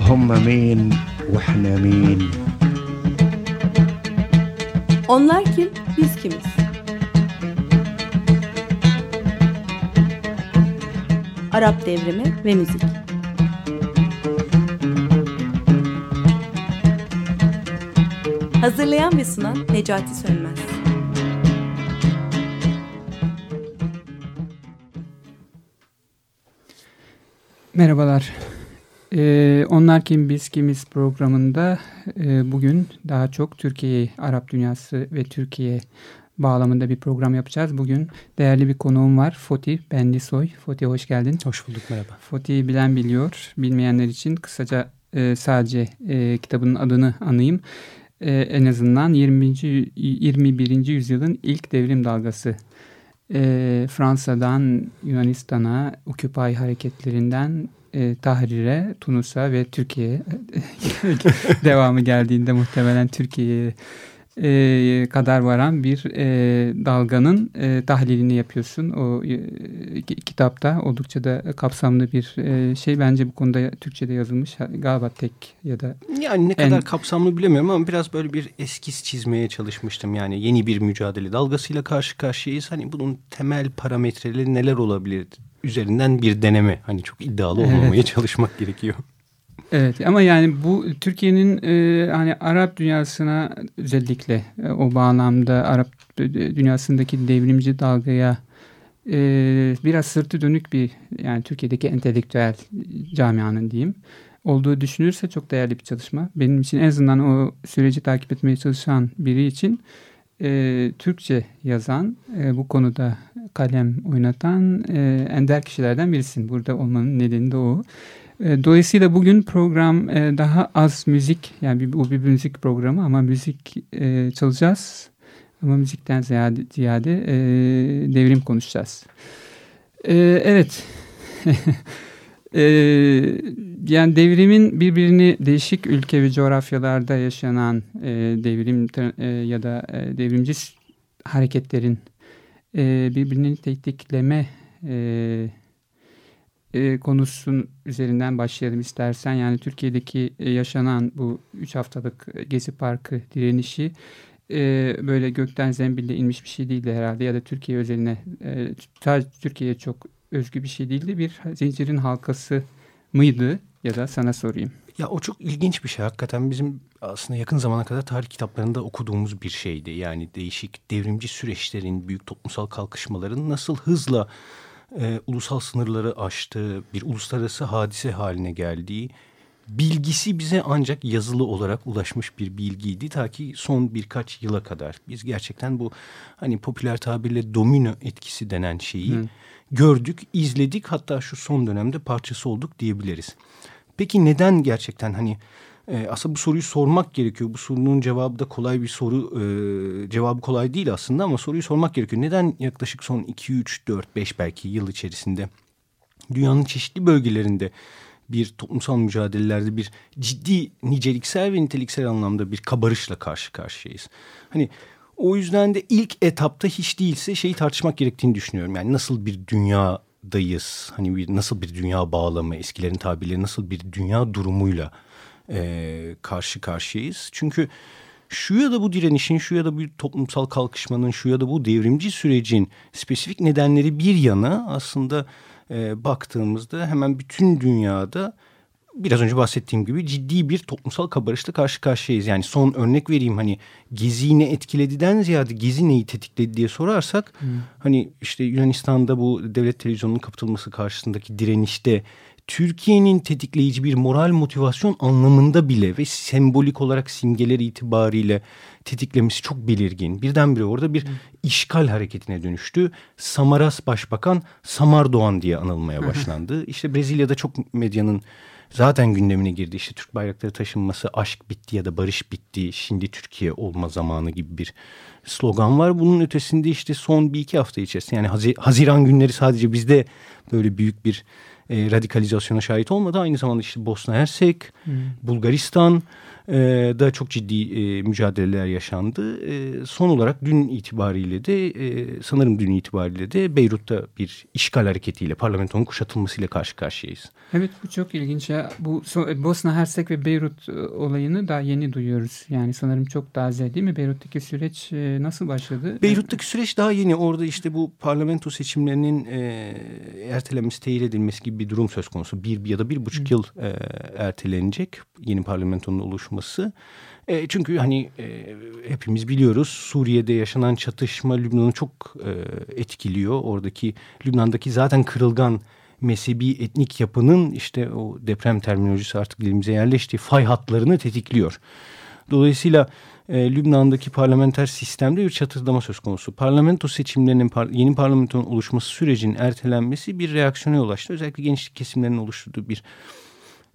هم مين واحنا مين Onlar kim, biz kimiz? Arap devrimi ve müzik. Hazırlayan ve sunan Necati Sönmez. Merhabalar. Ee, Onlar Kim Biz Kimiz programında e, bugün daha çok Türkiye, Arap dünyası ve Türkiye bağlamında bir program yapacağız. Bugün değerli bir konuğum var. Foti Benlisoy. Foti hoş geldin. Hoş bulduk merhaba. Foti'yi bilen biliyor. Bilmeyenler için kısaca e, sadece e, kitabının adını anayım. E, en azından 20. 21. yüzyılın ilk devrim dalgası. E, Fransa'dan Yunanistan'a, Occupy hareketlerinden e, Tahrir'e, Tunus'a ve Türkiye'ye devamı geldiğinde muhtemelen Türkiye'ye e, kadar varan bir e, dalganın e, tahlilini yapıyorsun. O e, kitapta oldukça da kapsamlı bir e, şey. Bence bu konuda Türkçe'de yazılmış galiba tek ya da... Yani ne en... kadar kapsamlı bilemiyorum ama biraz böyle bir eskiz çizmeye çalışmıştım. Yani yeni bir mücadele dalgasıyla karşı karşıyayız. Hani bunun temel parametreleri neler olabilir üzerinden bir deneme. Hani çok iddialı olmamaya evet. çalışmak gerekiyor. Evet ama yani bu Türkiye'nin e, hani Arap dünyasına özellikle e, o bağlamda Arap dünyasındaki devrimci dalgaya e, biraz sırtı dönük bir yani Türkiye'deki entelektüel camianın diyeyim olduğu düşünülürse çok değerli bir çalışma. Benim için en azından o süreci takip etmeye çalışan biri için e, Türkçe yazan, e, bu konuda kalem oynatan e, ender kişilerden birisin. Burada olmanın nedeni de o. E, dolayısıyla bugün program e, daha az müzik, yani bu bir müzik programı ama müzik e, çalacağız. Ama müzikten ziyade, ziyade devrim konuşacağız. Evet. yani devrimin birbirini değişik ülke ve coğrafyalarda yaşanan devrim ya da devrimci hareketlerin birbirini tetikleme e, e, konusun üzerinden başlayalım istersen. Yani Türkiye'deki e, yaşanan bu 3 haftalık Gezi Parkı direnişi e, böyle gökten zembille inmiş bir şey değildi herhalde ya da Türkiye özeline e, sadece Türkiye'ye çok özgü bir şey değildi. Bir zincirin halkası mıydı ya da sana sorayım. Ya o çok ilginç bir şey. Hakikaten bizim aslında yakın zamana kadar tarih kitaplarında okuduğumuz bir şeydi. Yani değişik devrimci süreçlerin, büyük toplumsal kalkışmaların nasıl hızla e, ulusal sınırları aştığı, bir uluslararası hadise haline geldiği bilgisi bize ancak yazılı olarak ulaşmış bir bilgiydi ta ki son birkaç yıla kadar. Biz gerçekten bu hani popüler tabirle domino etkisi denen şeyi Hı. gördük, izledik hatta şu son dönemde parçası olduk diyebiliriz. Peki neden gerçekten hani e, aslında bu soruyu sormak gerekiyor. Bu sorunun cevabı da kolay bir soru. E, cevabı kolay değil aslında ama soruyu sormak gerekiyor. Neden yaklaşık son 2, 3, 4, 5 belki yıl içerisinde dünyanın çeşitli bölgelerinde bir toplumsal mücadelelerde bir ciddi niceliksel ve niteliksel anlamda bir kabarışla karşı karşıyayız. Hani o yüzden de ilk etapta hiç değilse şeyi tartışmak gerektiğini düşünüyorum. Yani nasıl bir dünyadayız? Hani bir nasıl bir dünya bağlamı, eskilerin tabirleri nasıl bir dünya durumuyla e, karşı karşıyayız. Çünkü şu ya da bu direnişin, şu ya da bu toplumsal kalkışmanın, şu ya da bu devrimci sürecin spesifik nedenleri bir yana aslında e, baktığımızda hemen bütün dünyada biraz önce bahsettiğim gibi ciddi bir toplumsal kabarışla karşı karşıyayız. Yani son örnek vereyim hani Gezi ne etkilediğinden ziyade Gezi neyi tetikledi diye sorarsak hmm. hani işte Yunanistan'da bu devlet televizyonunun kapatılması karşısındaki direnişte Türkiye'nin tetikleyici bir moral motivasyon anlamında bile ve sembolik olarak simgeler itibariyle tetiklemesi çok belirgin. Birdenbire orada bir işgal hareketine dönüştü. Samaras Başbakan Samar Doğan diye anılmaya başlandı. İşte Brezilya'da çok medyanın zaten gündemine girdi. İşte Türk bayrakları taşınması aşk bitti ya da barış bitti. Şimdi Türkiye olma zamanı gibi bir slogan var. Bunun ötesinde işte son bir iki hafta içerisinde yani Haziran günleri sadece bizde böyle büyük bir e, radikalizasyona şahit olmadı. Aynı zamanda işte Bosna Hersek, hmm. Bulgaristan e, da çok ciddi e, mücadeleler yaşandı. E, son olarak dün itibariyle de e, sanırım dün itibariyle de Beyrut'ta bir işgal hareketiyle parlamentonun kuşatılmasıyla karşı karşıyayız. Evet bu çok ilginç. Ya. Bu Bosna Hersek ve Beyrut e, olayını daha yeni duyuyoruz. Yani sanırım çok taze değil mi? Beyrut'taki süreç e, nasıl başladı? Beyrut'taki süreç daha yeni. Orada işte bu parlamento seçimlerinin e, ertelenmesi, teyit edilmesi gibi bir durum söz konusu. Bir ya da bir buçuk Hı. yıl e, ertelenecek yeni parlamentonun oluşması. E, çünkü hani e, hepimiz biliyoruz Suriye'de yaşanan çatışma Lübnan'ı çok e, etkiliyor. Oradaki Lübnan'daki zaten kırılgan mezhebi etnik yapının işte o deprem terminolojisi artık dilimize yerleştiği fay hatlarını tetikliyor. Dolayısıyla e, Lübnan'daki parlamenter sistemde bir çatırdama söz konusu. Parlamento seçimlerinin yeni parlamentonun oluşması sürecinin ertelenmesi bir reaksiyona yol açtı. Özellikle gençlik kesimlerinin oluşturduğu bir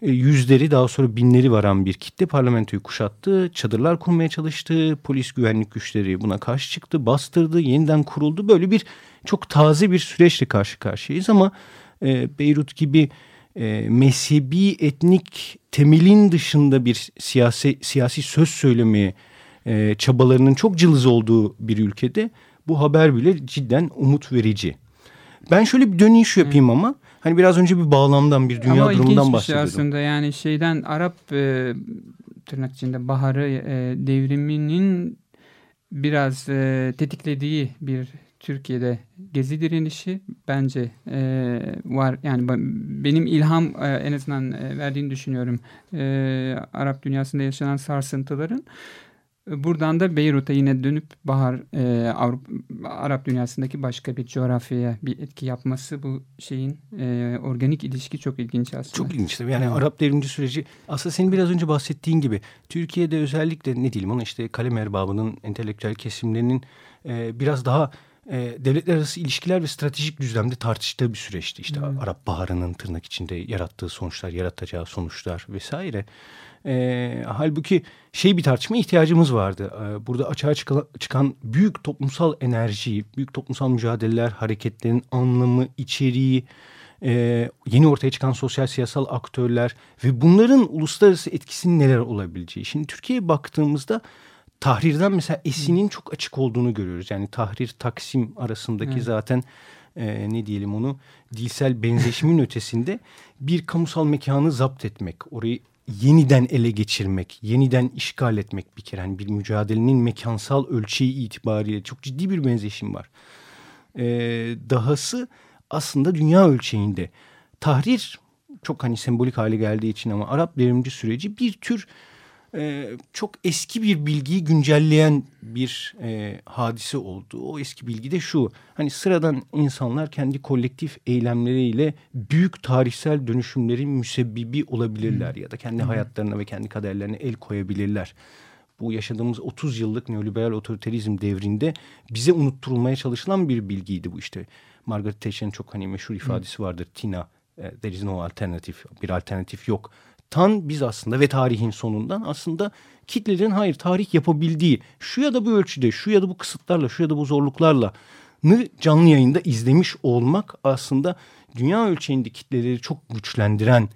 yüzleri daha sonra binleri varan bir kitle parlamentoyu kuşattı. Çadırlar kurmaya çalıştı. Polis güvenlik güçleri buna karşı çıktı. Bastırdı. Yeniden kuruldu. Böyle bir çok taze bir süreçle karşı karşıyayız ama e, Beyrut gibi e, mezhebi etnik temelin dışında bir siyasi, siyasi söz söylemeye e, çabalarının çok cılız olduğu bir ülkede bu haber bile cidden umut verici. Ben şöyle bir dönüş yapayım hmm. ama hani biraz önce bir bağlamdan bir dünya ama durumundan bahsediyordum. Şey aslında yani şeyden Arap e, tırnak içinde baharı e, devriminin biraz e, tetiklediği bir Türkiye'de gezi direnişi bence e, var. Yani benim ilham e, en azından e, verdiğini düşünüyorum. E, Arap dünyasında yaşanan sarsıntıların. Buradan da Beyrut'a yine dönüp Bahar e, Avrupa, Arap dünyasındaki başka bir coğrafyaya bir etki yapması bu şeyin e, organik ilişki çok ilginç aslında. Çok ilginç tabii. Yani Arap devrimci süreci aslında senin biraz önce bahsettiğin gibi Türkiye'de özellikle ne diyelim ona işte kalem erbabının entelektüel kesimlerinin e, biraz daha e, devletler arası ilişkiler ve stratejik düzlemde tartıştığı bir süreçti. İşte hmm. Arap Baharı'nın tırnak içinde yarattığı sonuçlar, yaratacağı sonuçlar vesaire. E, halbuki şey bir tartışma ihtiyacımız vardı. E, burada açığa çıkan, çıkan büyük toplumsal enerji, büyük toplumsal mücadeleler, hareketlerin anlamı, içeriği, e, yeni ortaya çıkan sosyal siyasal aktörler ve bunların uluslararası etkisinin neler olabileceği. Şimdi Türkiye'ye baktığımızda Tahrir'den mesela Esin'in çok açık olduğunu görüyoruz. Yani Tahrir Taksim arasındaki evet. zaten e, ne diyelim onu dilsel benzeşimin ötesinde bir kamusal mekanı zapt etmek, orayı yeniden ele geçirmek, yeniden işgal etmek bir kere. Yani bir mücadelenin mekansal ölçeği itibariyle çok ciddi bir benzeşim var. E, dahası aslında dünya ölçeğinde tahrir çok hani sembolik hale geldiği için ama Arap devrimci süreci bir tür e, çok eski bir bilgiyi güncelleyen bir e, hadise oldu. O eski bilgi de şu. Hani sıradan insanlar kendi kolektif eylemleriyle büyük tarihsel dönüşümlerin müsebbibi olabilirler. Hmm. Ya da kendi hmm. hayatlarına ve kendi kaderlerine el koyabilirler. Bu yaşadığımız 30 yıllık neoliberal otoriterizm devrinde bize unutturulmaya çalışılan bir bilgiydi bu işte. Margaret Thatcher'ın çok hani meşhur ifadesi vardır. Tina, e, there is no alternative. Bir alternatif yok tan biz aslında ve tarihin sonundan aslında kitlelerin hayır tarih yapabildiği şu ya da bu ölçüde şu ya da bu kısıtlarla şu ya da bu zorluklarla canlı yayında izlemiş olmak aslında dünya ölçeğinde kitleleri çok güçlendiren,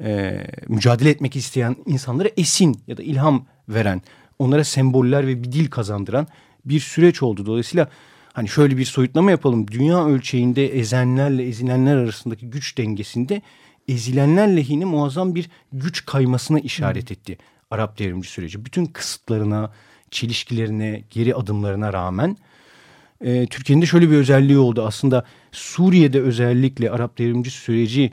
e, mücadele etmek isteyen insanlara esin ya da ilham veren, onlara semboller ve bir dil kazandıran bir süreç oldu. Dolayısıyla hani şöyle bir soyutlama yapalım. Dünya ölçeğinde ezenlerle ezilenler arasındaki güç dengesinde ezilenler lehine muazzam bir güç kaymasına işaret etti Arap devrimci süreci. Bütün kısıtlarına, çelişkilerine, geri adımlarına rağmen e, Türkiye'nin de şöyle bir özelliği oldu. Aslında Suriye'de özellikle Arap devrimci süreci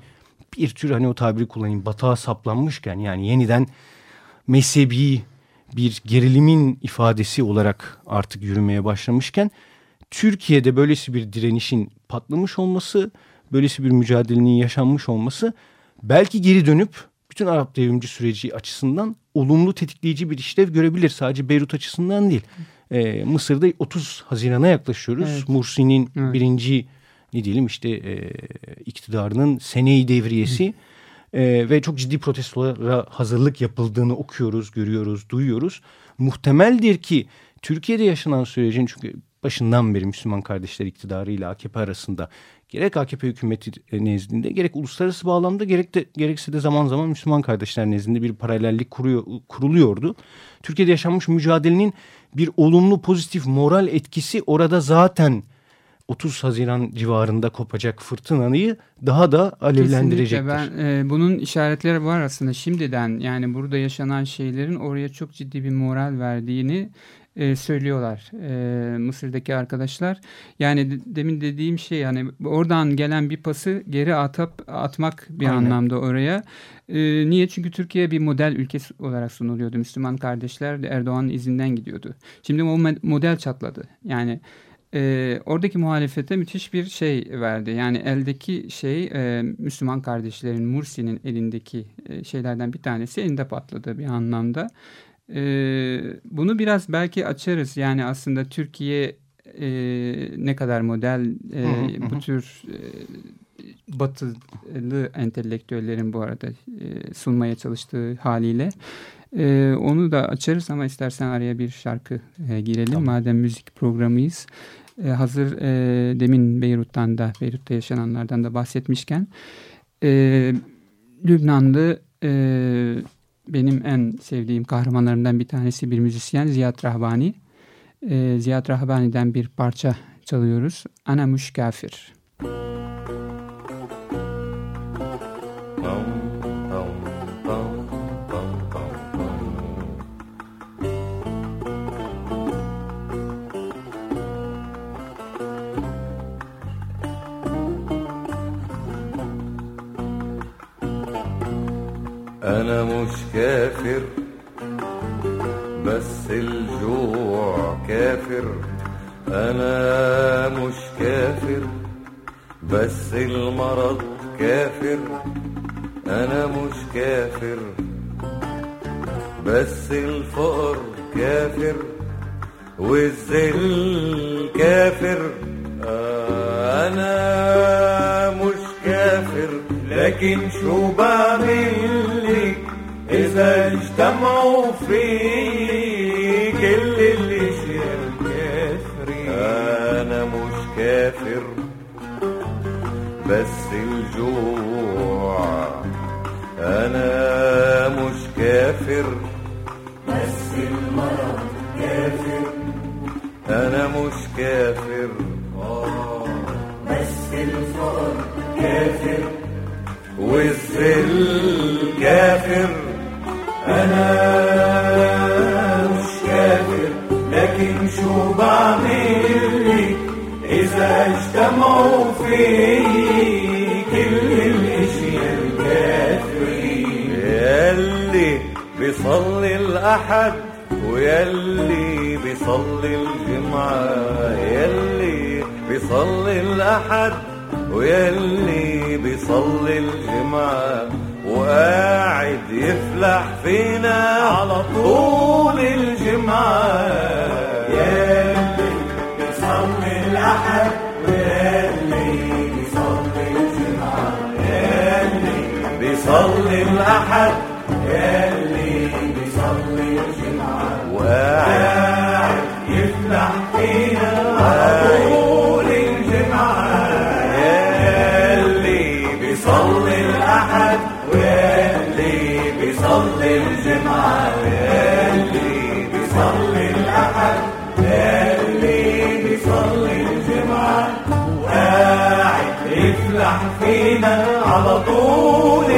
bir tür hani o tabiri kullanayım batağa saplanmışken yani yeniden mezhebi bir gerilimin ifadesi olarak artık yürümeye başlamışken Türkiye'de böylesi bir direnişin patlamış olması böylesi bir mücadelenin yaşanmış olması belki geri dönüp bütün Arap devrimci süreci açısından olumlu tetikleyici bir işlev görebilir. Sadece Beyrut açısından değil. Ee, Mısır'da 30 Haziran'a yaklaşıyoruz. Evet. Mursi'nin evet. birinci ne diyelim işte e, iktidarının seneyi devriyesi. e, ve çok ciddi protestolara hazırlık yapıldığını okuyoruz, görüyoruz, duyuyoruz. Muhtemeldir ki Türkiye'de yaşanan sürecin çünkü başından beri Müslüman kardeşler iktidarı ile AKP arasında gerek AKP hükümeti nezdinde gerek uluslararası bağlamda gerek de gerekse de zaman zaman Müslüman kardeşler nezdinde bir paralellik kuruyor, kuruluyordu. Türkiye'de yaşanmış mücadelenin bir olumlu pozitif moral etkisi orada zaten 30 Haziran civarında kopacak fırtınayı daha da alevlendirecektir. Kesinlikle ben e, bunun işaretleri var aslında şimdiden yani burada yaşanan şeylerin oraya çok ciddi bir moral verdiğini e, söylüyorlar e, Mısır'daki arkadaşlar. Yani demin dediğim şey yani oradan gelen bir pası geri atıp atmak bir Aynen. anlamda oraya. E, niye? Çünkü Türkiye bir model ülkesi olarak sunuluyordu. Müslüman kardeşler de Erdoğan'ın izinden gidiyordu. Şimdi o model çatladı. Yani e, oradaki muhalefete müthiş bir şey verdi. Yani eldeki şey e, Müslüman kardeşlerin Mursi'nin elindeki e, şeylerden bir tanesi elinde patladı bir anlamda. E, bunu biraz belki açarız. Yani aslında Türkiye e, ne kadar model e, bu tür e, batılı entelektüellerin bu arada e, sunmaya çalıştığı haliyle. E, onu da açarız ama istersen araya bir şarkı e, girelim. Tamam. Madem müzik programıyız. E, hazır e, demin Beyrut'tan da Beyrut'ta yaşananlardan da bahsetmişken e, Lübnanlı e, benim en sevdiğim kahramanlarımdan bir tanesi bir müzisyen Ziyad Rahbani. E, Ziyad Rahbani'den bir parça çalıyoruz. Ana Muş أنا مش كافر بس الجوع كافر. أنا مش كافر بس المرض كافر. أنا مش كافر بس الفقر كافر. والذل كافر. أنا مش كافر لكن شو بعمل؟ إذا اجتمعوا في كل الاشياء الكافرين أنا مش كافر بس الجوع. أنا مش كافر بس المرض كافر. أنا مش كافر. شو بعمل إذا اجتمعوا في كل الاشياء الكافرين يلي بيصلي الأحد ويلي بيصلي الجمعة. يلي بيصلي الأحد ويلي بيصلي الجمعة. وقاعد يفلح فينا على طول الجمعة. بيصلي الأحد ياللي بيصلي الجمعة. وقاعد يفلح فينا طول الجمعة. ياللي بيصلي الأحد. واللي بيصلي الجمعة. واللي بيصلي الأحد. واللي بيصلي الجمعة. وقاعد يفلح فينا على طول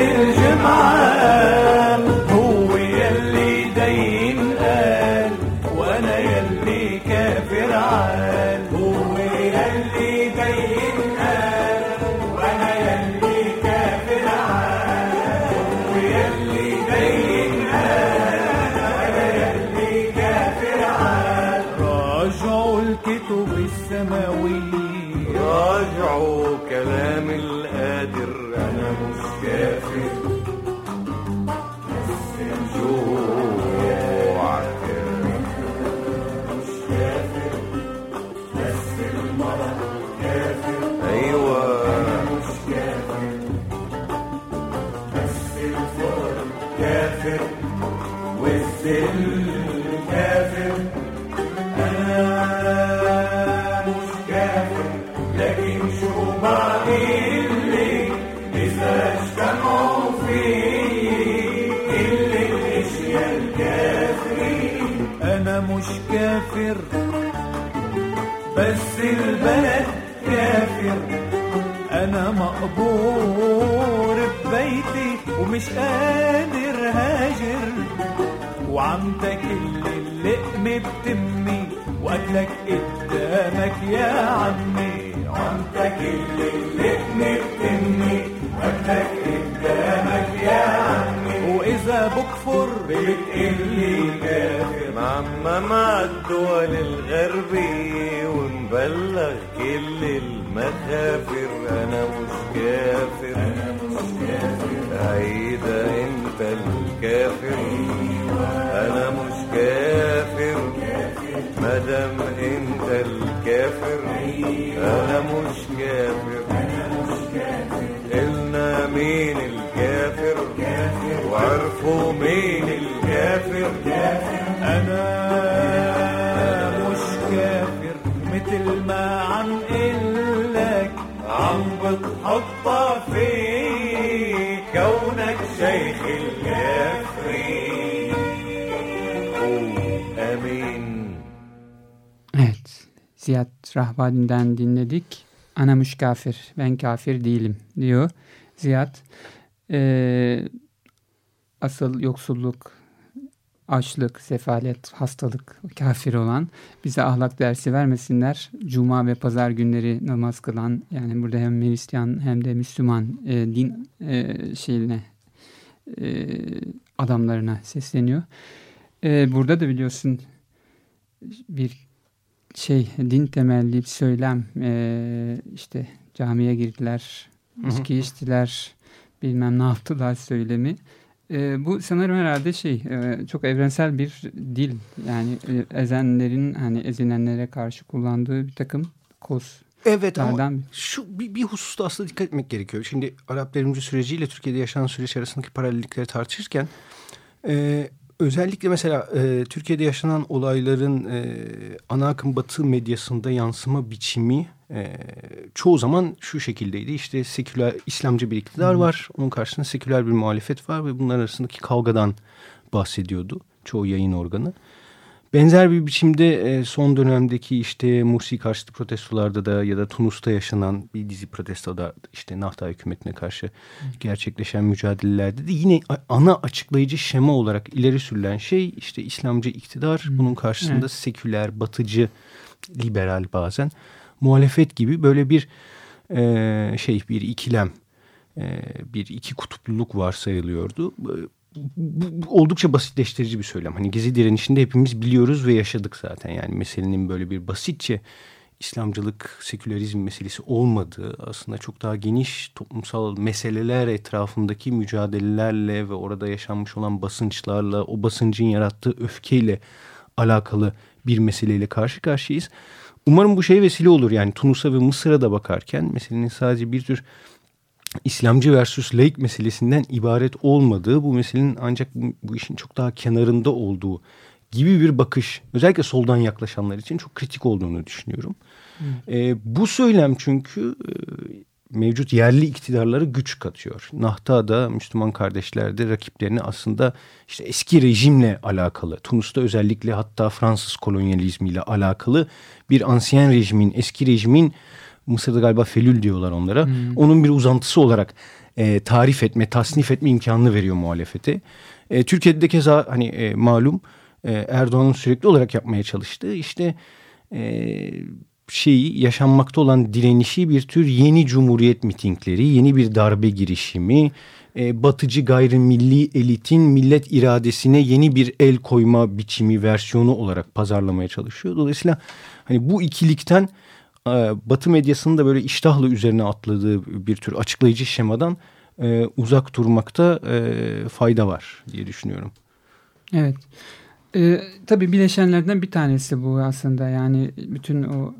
ومش قادر هاجر. وعم تاكل اللقم بتمي واكلك قدامك يا عمي. عم تاكل اللقم بتمي واكلك قدامك يا عمي. وإذا بكفر بتقلي كافر معمم عالدول الغربية ونبلغ كل المخافر. أنا مش كافر. الكافر أنا مش كافر. مدام أنت الكافر أنا مش كافر. قلنا مين الكافر؟ وعرفوا مين الكافر. أنا مش كافر. مثل ما Ziyad Rahbani'den dinledik. Anamış kafir. Ben kafir değilim diyor. Ziyad eee, asıl yoksulluk, açlık, sefalet, hastalık, kafir olan bize ahlak dersi vermesinler. Cuma ve pazar günleri namaz kılan yani burada hem Hristiyan hem de Müslüman e, din e, şeyine e, adamlarına sesleniyor. E, burada da biliyorsun bir şey din temelli bir söylem e, işte camiye girdiler, içki içtiler, bilmem ne yaptılar söylemi. E, bu sanırım herhalde şey e, çok evrensel bir dil yani e, ezenlerin hani ezilenlere karşı kullandığı bir takım koz. Evet ama şu bir, bir hususta aslında dikkat etmek gerekiyor. Şimdi Arap devrimci süreciyle Türkiye'de yaşanan süreç arasındaki paralellikleri tartışırken e, özellikle mesela e, Türkiye'de yaşanan olayların e, ana akım batı medyasında yansıma biçimi e, çoğu zaman şu şekildeydi. İşte seküler İslamcı bir iktidar var. Onun karşısında seküler bir muhalefet var ve bunların arasındaki kavgadan bahsediyordu çoğu yayın organı. Benzer bir biçimde e, son dönemdeki işte Mursi karşıtı protestolarda da ya da Tunus'ta yaşanan bir dizi protestoda işte Nahta hükümetine karşı gerçekleşen mücadelelerde de yine ana açıklayıcı şema olarak ileri sürülen şey işte İslamcı iktidar bunun karşısında Evet. seküler, batıcı, liberal bazen muhalefet gibi böyle bir e, şey bir ikilem e, bir iki kutupluluk varsayılıyordu. Oldukça basitleştirici bir söylem. Hani gezi direnişinde hepimiz biliyoruz ve yaşadık zaten. Yani meselenin böyle bir basitçe İslamcılık, sekülerizm meselesi olmadığı aslında çok daha geniş toplumsal meseleler etrafındaki mücadelelerle ve orada yaşanmış olan basınçlarla, o basıncın yarattığı öfkeyle alakalı bir meseleyle karşı karşıyayız. Umarım bu şey vesile olur. Yani Tunus'a ve Mısır'a da bakarken meselenin sadece bir tür İslamcı versus laik meselesinden ibaret olmadığı, bu meselenin ancak bu, işin çok daha kenarında olduğu gibi bir bakış, özellikle soldan yaklaşanlar için çok kritik olduğunu düşünüyorum. Ee, bu söylem çünkü e, mevcut yerli iktidarlara güç katıyor. Nahta'da Müslüman kardeşlerde rakiplerini aslında işte eski rejimle alakalı, Tunus'ta özellikle hatta Fransız kolonyalizmiyle alakalı bir ansiyen rejimin, eski rejimin Mısır'da galiba felül diyorlar onlara. Onun bir uzantısı olarak e, tarif etme, tasnif etme imkanını veriyor muhalefete. E, Türkiye'de de keza hani e, malum e, Erdoğan'ın sürekli olarak yapmaya çalıştığı işte e, şeyi yaşanmakta olan direnişi bir tür yeni cumhuriyet mitingleri, yeni bir darbe girişimi, e, batıcı gayrimilli elitin millet iradesine yeni bir el koyma biçimi versiyonu olarak pazarlamaya çalışıyor. Dolayısıyla hani bu ikilikten Batı medyasının da böyle iştahla üzerine atladığı bir tür açıklayıcı şemadan e, uzak durmakta e, fayda var diye düşünüyorum. Evet. Ee, tabii bileşenlerden bir tanesi bu aslında yani bütün o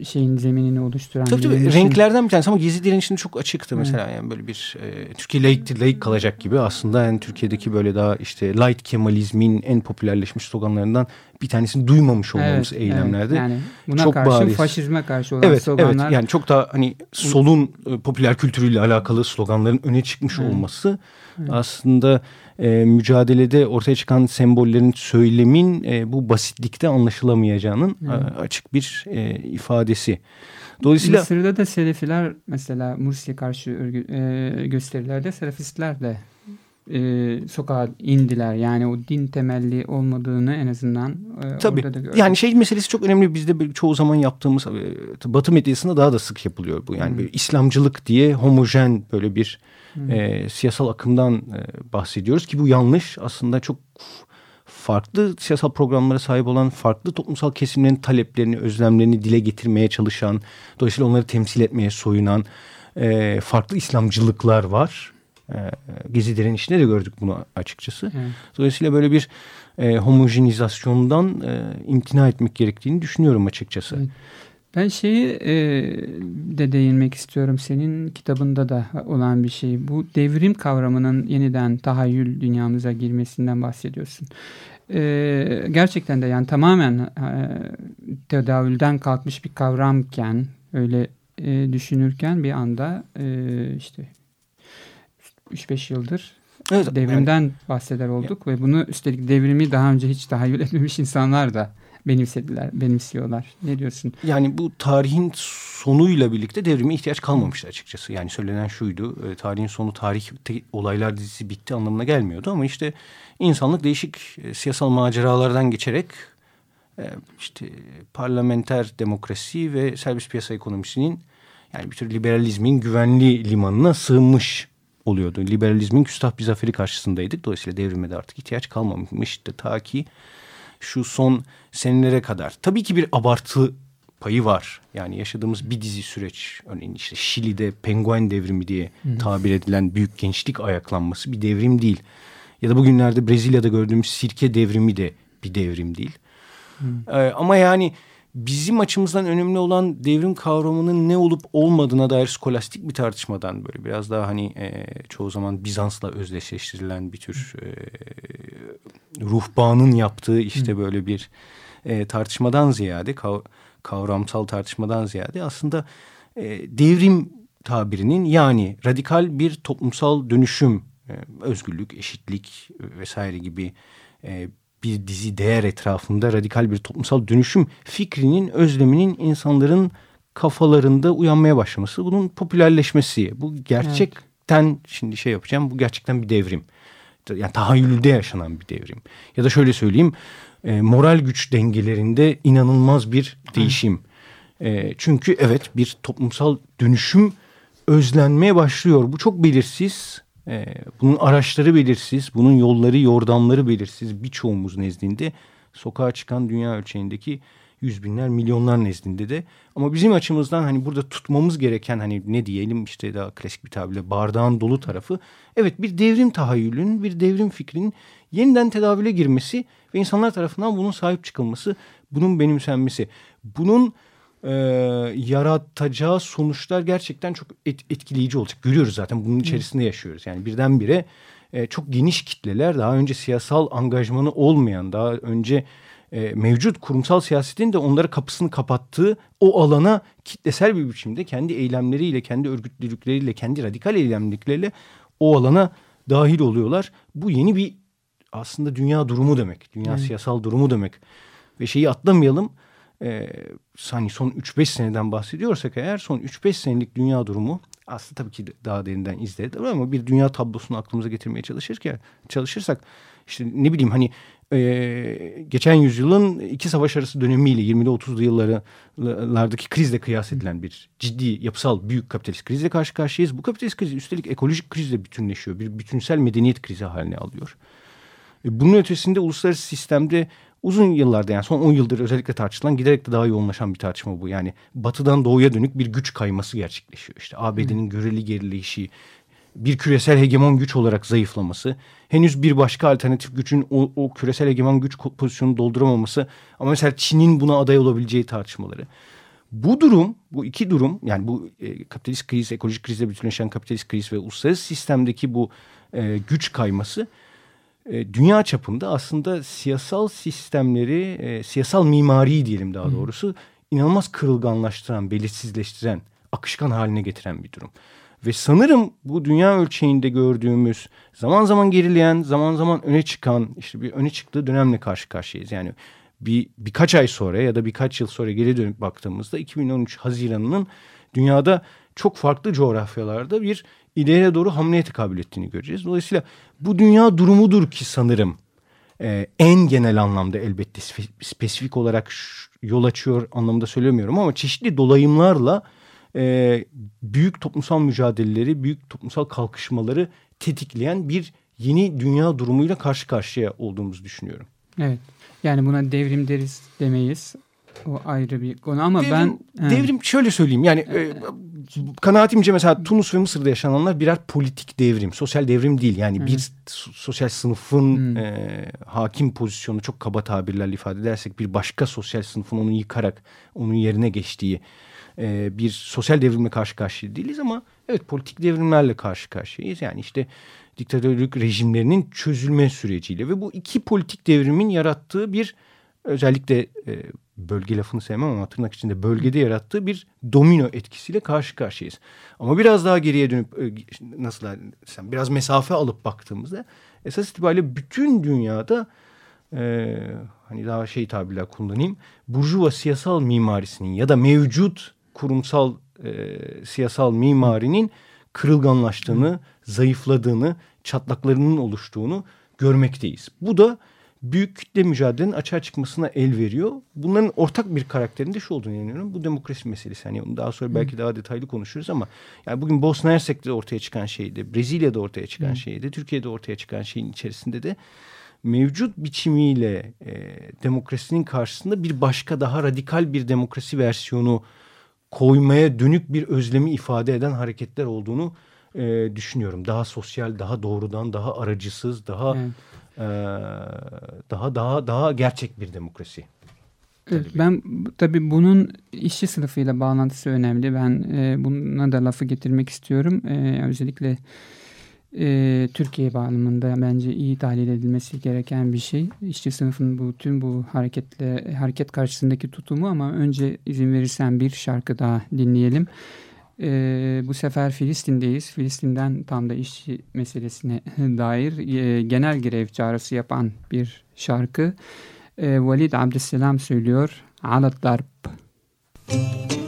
e, şeyin zeminini oluşturan. Tabii tabii renklerden bir tanesi ama Gezi direnişinde çok açıktı mesela yani böyle bir e, Türkiye layık, layık kalacak gibi aslında yani Türkiye'deki böyle daha işte light Kemalizmin en popülerleşmiş sloganlarından bir tanesini duymamış olmamız Evet, eylemlerde. evet. Yani buna çok karşı bariz. faşizme karşı olan Evet, sloganlar evet. Yani çok daha hani solun e, popüler kültürüyle alakalı sloganların öne çıkmış Evet. olması aslında e, mücadelede ortaya çıkan sembollerin söylemin e, bu basitlikte anlaşılamayacağının Evet. e, açık bir e, ifadesi. Dolayısıyla Mısır'da da Selefiler mesela Mursi'ye karşı örgü, e, gösterilerde Selefistler de e, sokağa indiler. Yani o din temelli olmadığını en azından e, Tabii. orada da gördük. Yani şey meselesi çok önemli. Bizde çoğu zaman yaptığımız e, Batı medyasında daha da sık yapılıyor bu. Yani Hmm. İslamcılık diye homojen böyle bir Hmm. e, siyasal akımdan e, bahsediyoruz ki bu yanlış. Aslında çok farklı siyasal programlara sahip olan farklı toplumsal kesimlerin taleplerini, özlemlerini dile getirmeye çalışan, dolayısıyla onları temsil etmeye soyunan e, farklı İslamcılıklar var. E, Gezilerin içinde de gördük bunu açıkçası. Evet. Dolayısıyla böyle bir e, homojenizasyondan e, imtina etmek gerektiğini düşünüyorum açıkçası. Evet. Ben şeyi e, de değinmek istiyorum. Senin kitabında da olan bir şey. Bu devrim kavramının yeniden tahayyül dünyamıza girmesinden bahsediyorsun. E, gerçekten de yani tamamen e, tedavülden kalkmış bir kavramken öyle e, düşünürken bir anda e, işte 3-5 yıldır Evet, devrimden bahseder olduk ve bunu üstelik devrimi daha önce hiç tahayyül etmemiş insanlar da benimsediler, benimsiyorlar. Ne diyorsun? Yani bu tarihin sonuyla birlikte devrime ihtiyaç kalmamıştı açıkçası. Yani söylenen şuydu. e, tarihin sonu tarih olaylar dizisi bitti anlamına gelmiyordu ama işte insanlık değişik e, siyasal maceralardan geçerek e, işte parlamenter demokrasi ve serbest piyasa ekonomisinin yani bir tür liberalizmin güvenli limanına sığınmış oluyordu. Liberalizmin küstah bir zaferi karşısındaydık. Dolayısıyla devrime de artık ihtiyaç kalmamıştı ta ki şu son senelere kadar. Tabii ki bir abartı payı var. Yani yaşadığımız bir dizi süreç örneğin işte Şili'de penguen devrimi diye tabir edilen büyük gençlik ayaklanması bir devrim değil. Ya da bugünlerde Brezilya'da gördüğümüz sirke devrimi de bir devrim değil. Ee, ama yani bizim açımızdan önemli olan devrim kavramının ne olup olmadığına dair skolastik bir tartışmadan böyle biraz daha hani e, çoğu zaman Bizans'la özdeşleştirilen bir tür e, ruhbanın yaptığı işte böyle bir e, tartışmadan ziyade kav- kavramsal tartışmadan ziyade aslında e, devrim tabirinin yani radikal bir toplumsal dönüşüm, e, özgürlük, eşitlik vesaire gibi e, bir dizi değer etrafında radikal bir toplumsal dönüşüm fikrinin, özleminin insanların kafalarında uyanmaya başlaması, bunun popülerleşmesi. Bu gerçekten şimdi şey yapacağım, bu gerçekten bir devrim. Yani tahayyülde yaşanan bir devrim. Ya da şöyle söyleyeyim, e, moral güç dengelerinde inanılmaz bir değişim. E, çünkü evet bir toplumsal dönüşüm özlenmeye başlıyor. Bu çok belirsiz. E, bunun araçları belirsiz. Bunun yolları, yordamları belirsiz. Birçoğumuz nezdinde sokağa çıkan dünya ölçeğindeki yüz binler, milyonlar nezdinde de. Ama bizim açımızdan hani burada tutmamız gereken hani ne diyelim işte daha klasik bir tabirle bardağın dolu tarafı. Evet bir devrim tahayyülünün, bir devrim fikrinin yeniden tedavüle girmesi ve insanlar tarafından bunun sahip çıkılması, bunun benimsenmesi. Bunun e, yaratacağı sonuçlar gerçekten çok et, etkileyici olacak. Görüyoruz zaten bunun içerisinde yaşıyoruz. Yani birdenbire e, çok geniş kitleler daha önce siyasal angajmanı olmayan, daha önce e, mevcut kurumsal siyasetin de onlara kapısını kapattığı o alana kitlesel bir biçimde kendi eylemleriyle, kendi örgütlülükleriyle, kendi radikal eylemlikleriyle o alana dahil oluyorlar. Bu yeni bir aslında dünya durumu demek. Dünya siyasal durumu demek. Ve şeyi atlamayalım. Ee, hani son 3-5 seneden bahsediyorsak eğer son 3-5 senelik dünya durumu aslında tabii ki daha derinden izleridir ama bir dünya tablosunu aklımıza getirmeye çalışırken çalışırsak işte ne bileyim hani e, geçen yüzyılın iki savaş arası dönemiyle 20'li 30'lu yıllardaki krizle kıyas edilen bir ciddi yapısal büyük kapitalist krizle karşı karşıyayız. Bu kapitalist kriz üstelik ekolojik krizle bütünleşiyor. Bir bütünsel medeniyet krizi haline alıyor. E, Bunun ötesinde uluslararası sistemde uzun yıllarda yani son 10 yıldır özellikle tartışılan giderek de daha yoğunlaşan bir tartışma bu. Yani batıdan doğuya dönük bir güç kayması gerçekleşiyor. İşte ABD'nin göreli gerileyişi, bir küresel hegemon güç olarak zayıflaması, henüz bir başka alternatif gücün o, o küresel hegemon güç pozisyonunu dolduramaması ama mesela Çin'in buna aday olabileceği tartışmaları. Bu durum, bu iki durum yani bu e, kapitalist kriz, ekolojik krizle bütünleşen kapitalist kriz ve uluslararası sistemdeki bu e, güç kayması dünya çapında aslında siyasal sistemleri, e, siyasal mimari diyelim daha doğrusu inanılmaz kırılganlaştıran, belirsizleştiren, akışkan haline getiren bir durum. Ve sanırım bu dünya ölçeğinde gördüğümüz zaman zaman gerileyen, zaman zaman öne çıkan, işte bir öne çıktığı dönemle karşı karşıyayız. Yani bir birkaç ay sonra ya da birkaç yıl sonra geri dönüp baktığımızda 2013 Haziran'ının dünyada çok farklı coğrafyalarda bir ileriye doğru hamleye tekabül ettiğini göreceğiz. Dolayısıyla bu dünya durumudur ki sanırım e, en genel anlamda elbette spe- spesifik olarak yol açıyor anlamında söylemiyorum ama çeşitli dolayımlarla e, büyük toplumsal mücadeleleri, büyük toplumsal kalkışmaları tetikleyen bir yeni dünya durumuyla karşı karşıya olduğumuzu düşünüyorum. Evet. Yani buna devrim deriz demeyiz. O ayrı bir konu ama devrim, ben... He. devrim şöyle söyleyeyim yani e, kanaatimce mesela Tunus ve Mısır'da yaşananlar birer politik devrim, sosyal devrim değil. Yani bir so- sosyal sınıfın Hmm. e, hakim pozisyonu çok kaba tabirlerle ifade edersek bir başka sosyal sınıfın onu yıkarak onun yerine geçtiği e, bir sosyal devrimle karşı karşıya değiliz ama evet politik devrimlerle karşı karşıyayız. Yani işte diktatörlük rejimlerinin çözülme süreciyle ve bu iki politik devrimin yarattığı bir özellikle e, bölge lafını sevmem ama tırnak içinde bölgede yarattığı bir domino etkisiyle karşı karşıyayız. Ama biraz daha geriye dönüp e, nasıl desem biraz mesafe alıp baktığımızda esas itibariyle bütün dünyada e, hani daha şey tabirler kullanayım burjuva siyasal mimarisinin ya da mevcut kurumsal e, siyasal mimarinin kırılganlaştığını, zayıfladığını, çatlaklarının oluştuğunu görmekteyiz. Bu da büyük kitle mücadelenin açığa çıkmasına el veriyor. Bunların ortak bir karakterinde şu olduğunu inanıyorum. Bu demokrasi meselesi. Hani daha sonra belki daha detaylı konuşuruz ama yani bugün Bosna Hersek'te ortaya çıkan şeydi, Brezilya'da ortaya çıkan şeydi, Türkiye'de ortaya çıkan şeyin içerisinde de mevcut biçimiyle e, demokrasinin karşısında bir başka daha radikal bir demokrasi versiyonu koymaya dönük bir özlemi ifade eden hareketler olduğunu e, düşünüyorum. Daha sosyal, daha doğrudan, daha aracısız, daha Evet. E, daha daha daha gerçek bir demokrasi. Evet, ben tabii bunun işçi sınıfıyla bağlantısı önemli. Ben e, buna da lafı getirmek istiyorum. E, özellikle e, Türkiye bağlamında bence iyi tahlil edilmesi gereken bir şey. İşçi sınıfının bu tüm bu hareketle hareket karşısındaki tutumu ama önce izin verirsen bir şarkı daha dinleyelim. E, bu sefer Filistin'deyiz. Filistin'den tam da işçi meselesine dair e, genel grev çağrısı yapan bir şarkı. E, Valid Abdüsselam söylüyor. Alat Darp. Müzik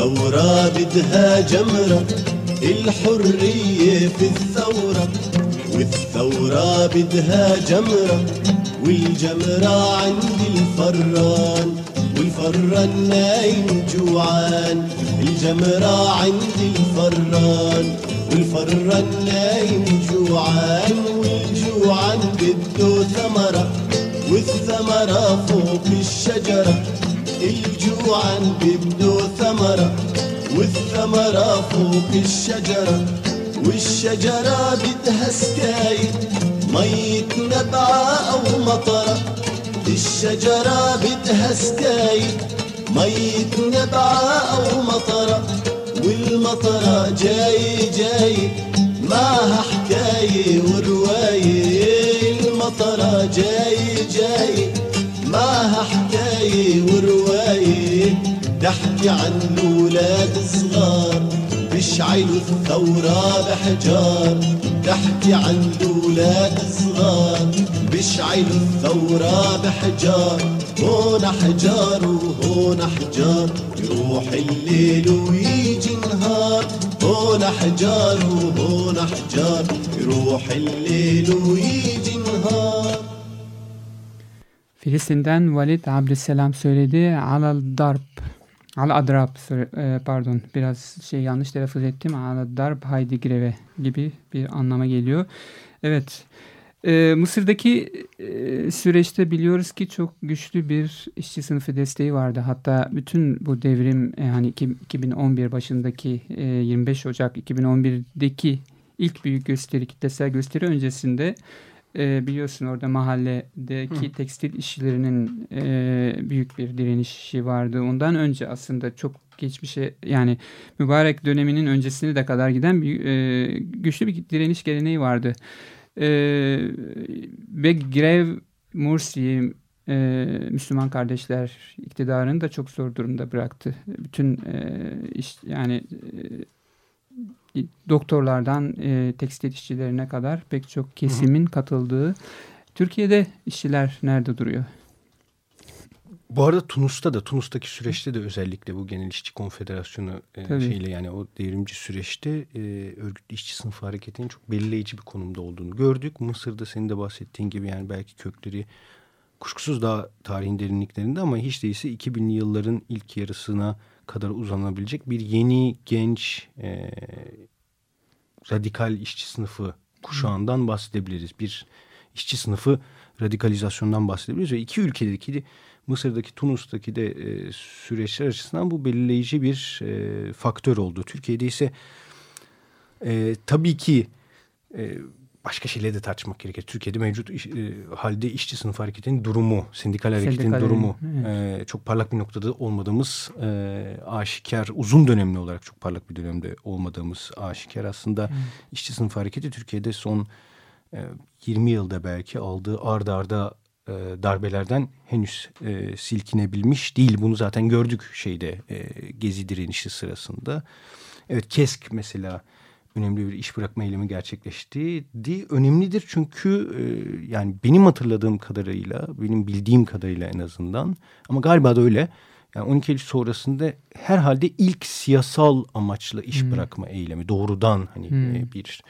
والثورة بدها جمرة الحرية في الثورة والثورة بدها جمرة والجمرة عند الفران والفران نايم جوعان الجمرة عند الفران والفران نايم جوعان والجوعان بده ثمرة والثمرة فوق الشجرة. الجوعان بده ثمرة والثمرة فوق الشجرة والشجرة بدها سكاية مية نبعة أو مطرة. الشجرة بدها سكاية مية نبعة أو مطرة. والمطرة جاي جاي معها حكاية ورواية. المطرة جاي جاي. معها حكاية ورواية تحكي عن الولاد صغار بيشعلوا الثورة بحجار. تحكي عن الأولاد صغار بيشعلوا الثورة بحجار. هون حجار وهون حجار يروح الليل ويجي النهار هون حجار وهون حجار يروح الليل ويجي النهار Filistin'den Valid Abdüsselam söyledi. Alal darp. Al adrab e, pardon biraz şey yanlış telaffuz ettim. Al darp haydi greve gibi bir anlama geliyor. Evet. e, Mısır'daki e, süreçte biliyoruz ki çok güçlü bir işçi sınıfı desteği vardı. Hatta bütün bu devrim e, hani iki- 2011 başındaki e, 25 Ocak 2011'deki ilk büyük gösteri kitlesel gösteri öncesinde e, biliyorsun orada mahalledeki tekstil işçilerinin e, büyük bir direnişi vardı. Ondan önce aslında çok geçmişe yani mübarek döneminin öncesine de kadar giden bir, e, güçlü bir direniş geleneği vardı. E, ve grev Mursi e, Müslüman kardeşler iktidarını da çok zor durumda bıraktı. Bütün e, iş yani e, doktorlardan e, tekstil işçilerine kadar pek çok kesimin katıldığı. Türkiye'de işçiler nerede duruyor? Bu arada Tunus'ta da Tunus'taki süreçte de özellikle bu Genel İşçi Konfederasyonu e, Tabii. şeyle yani o devrimci süreçte e, örgütlü işçi sınıfı hareketinin çok belirleyici bir konumda olduğunu gördük. Mısır'da senin de bahsettiğin gibi yani belki kökleri kuşkusuz daha tarihin derinliklerinde ama hiç değilse 2000'li yılların ilk yarısına kadar uzanabilecek bir yeni genç e, radikal işçi sınıfı kuşağından bahsedebiliriz. Bir işçi sınıfı radikalizasyondan bahsedebiliriz ve iki ülkedeki de Mısır'daki, Tunus'taki de e, süreçler açısından bu belirleyici bir e, faktör oldu. Türkiye'de ise e, tabii ki e, başka şeyleri de tartışmak gerekir. Türkiye'de mevcut iş, e, halde işçi sınıf hareketinin durumu, sendikal hareketin Sendikal durumu evet. e, çok parlak bir noktada olmadığımız e, aşikar. Uzun dönemli olarak çok parlak bir dönemde olmadığımız aşikar. Aslında işçi sınıf hareketi Türkiye'de son e, 20 yılda belki aldığı ard arda e, darbelerden henüz e, silkinebilmiş değil. Bunu zaten gördük şeyde e, gezi direnişi sırasında. Evet KESK mesela önemli bir iş bırakma eylemi gerçekleşti. Önemlidir çünkü e, yani benim hatırladığım kadarıyla, benim bildiğim kadarıyla en azından ama galiba da öyle. Yani 12 Eylül sonrasında herhalde ilk siyasal amaçla iş Hmm. bırakma eylemi doğrudan hani Hmm. e, bir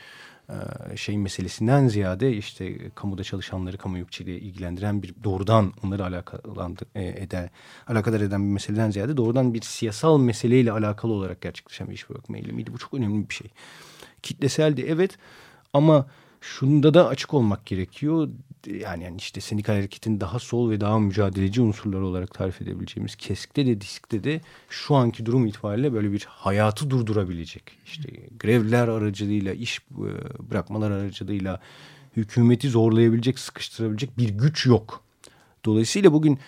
e, şey meselesinden ziyade işte kamuda çalışanları kamu mülkçiliği ilgilendiren bir doğrudan onları alakalandır, e, eder, alakadar eden bir meseleden ziyade doğrudan bir siyasal meseleyle alakalı olarak gerçekleşen bir iş bırakma eylemiydi. Bu çok önemli bir şey. Kitleseldi evet ama şunda da açık olmak gerekiyor. Yani, yani işte sendikal hareketin daha sol ve daha mücadeleci unsurları olarak tarif edebileceğimiz keskte de diskte de şu anki durum itibariyle böyle bir hayatı durdurabilecek. işte grevler aracılığıyla, iş e, bırakmalar aracılığıyla hükümeti zorlayabilecek, sıkıştırabilecek bir güç yok. Dolayısıyla bugün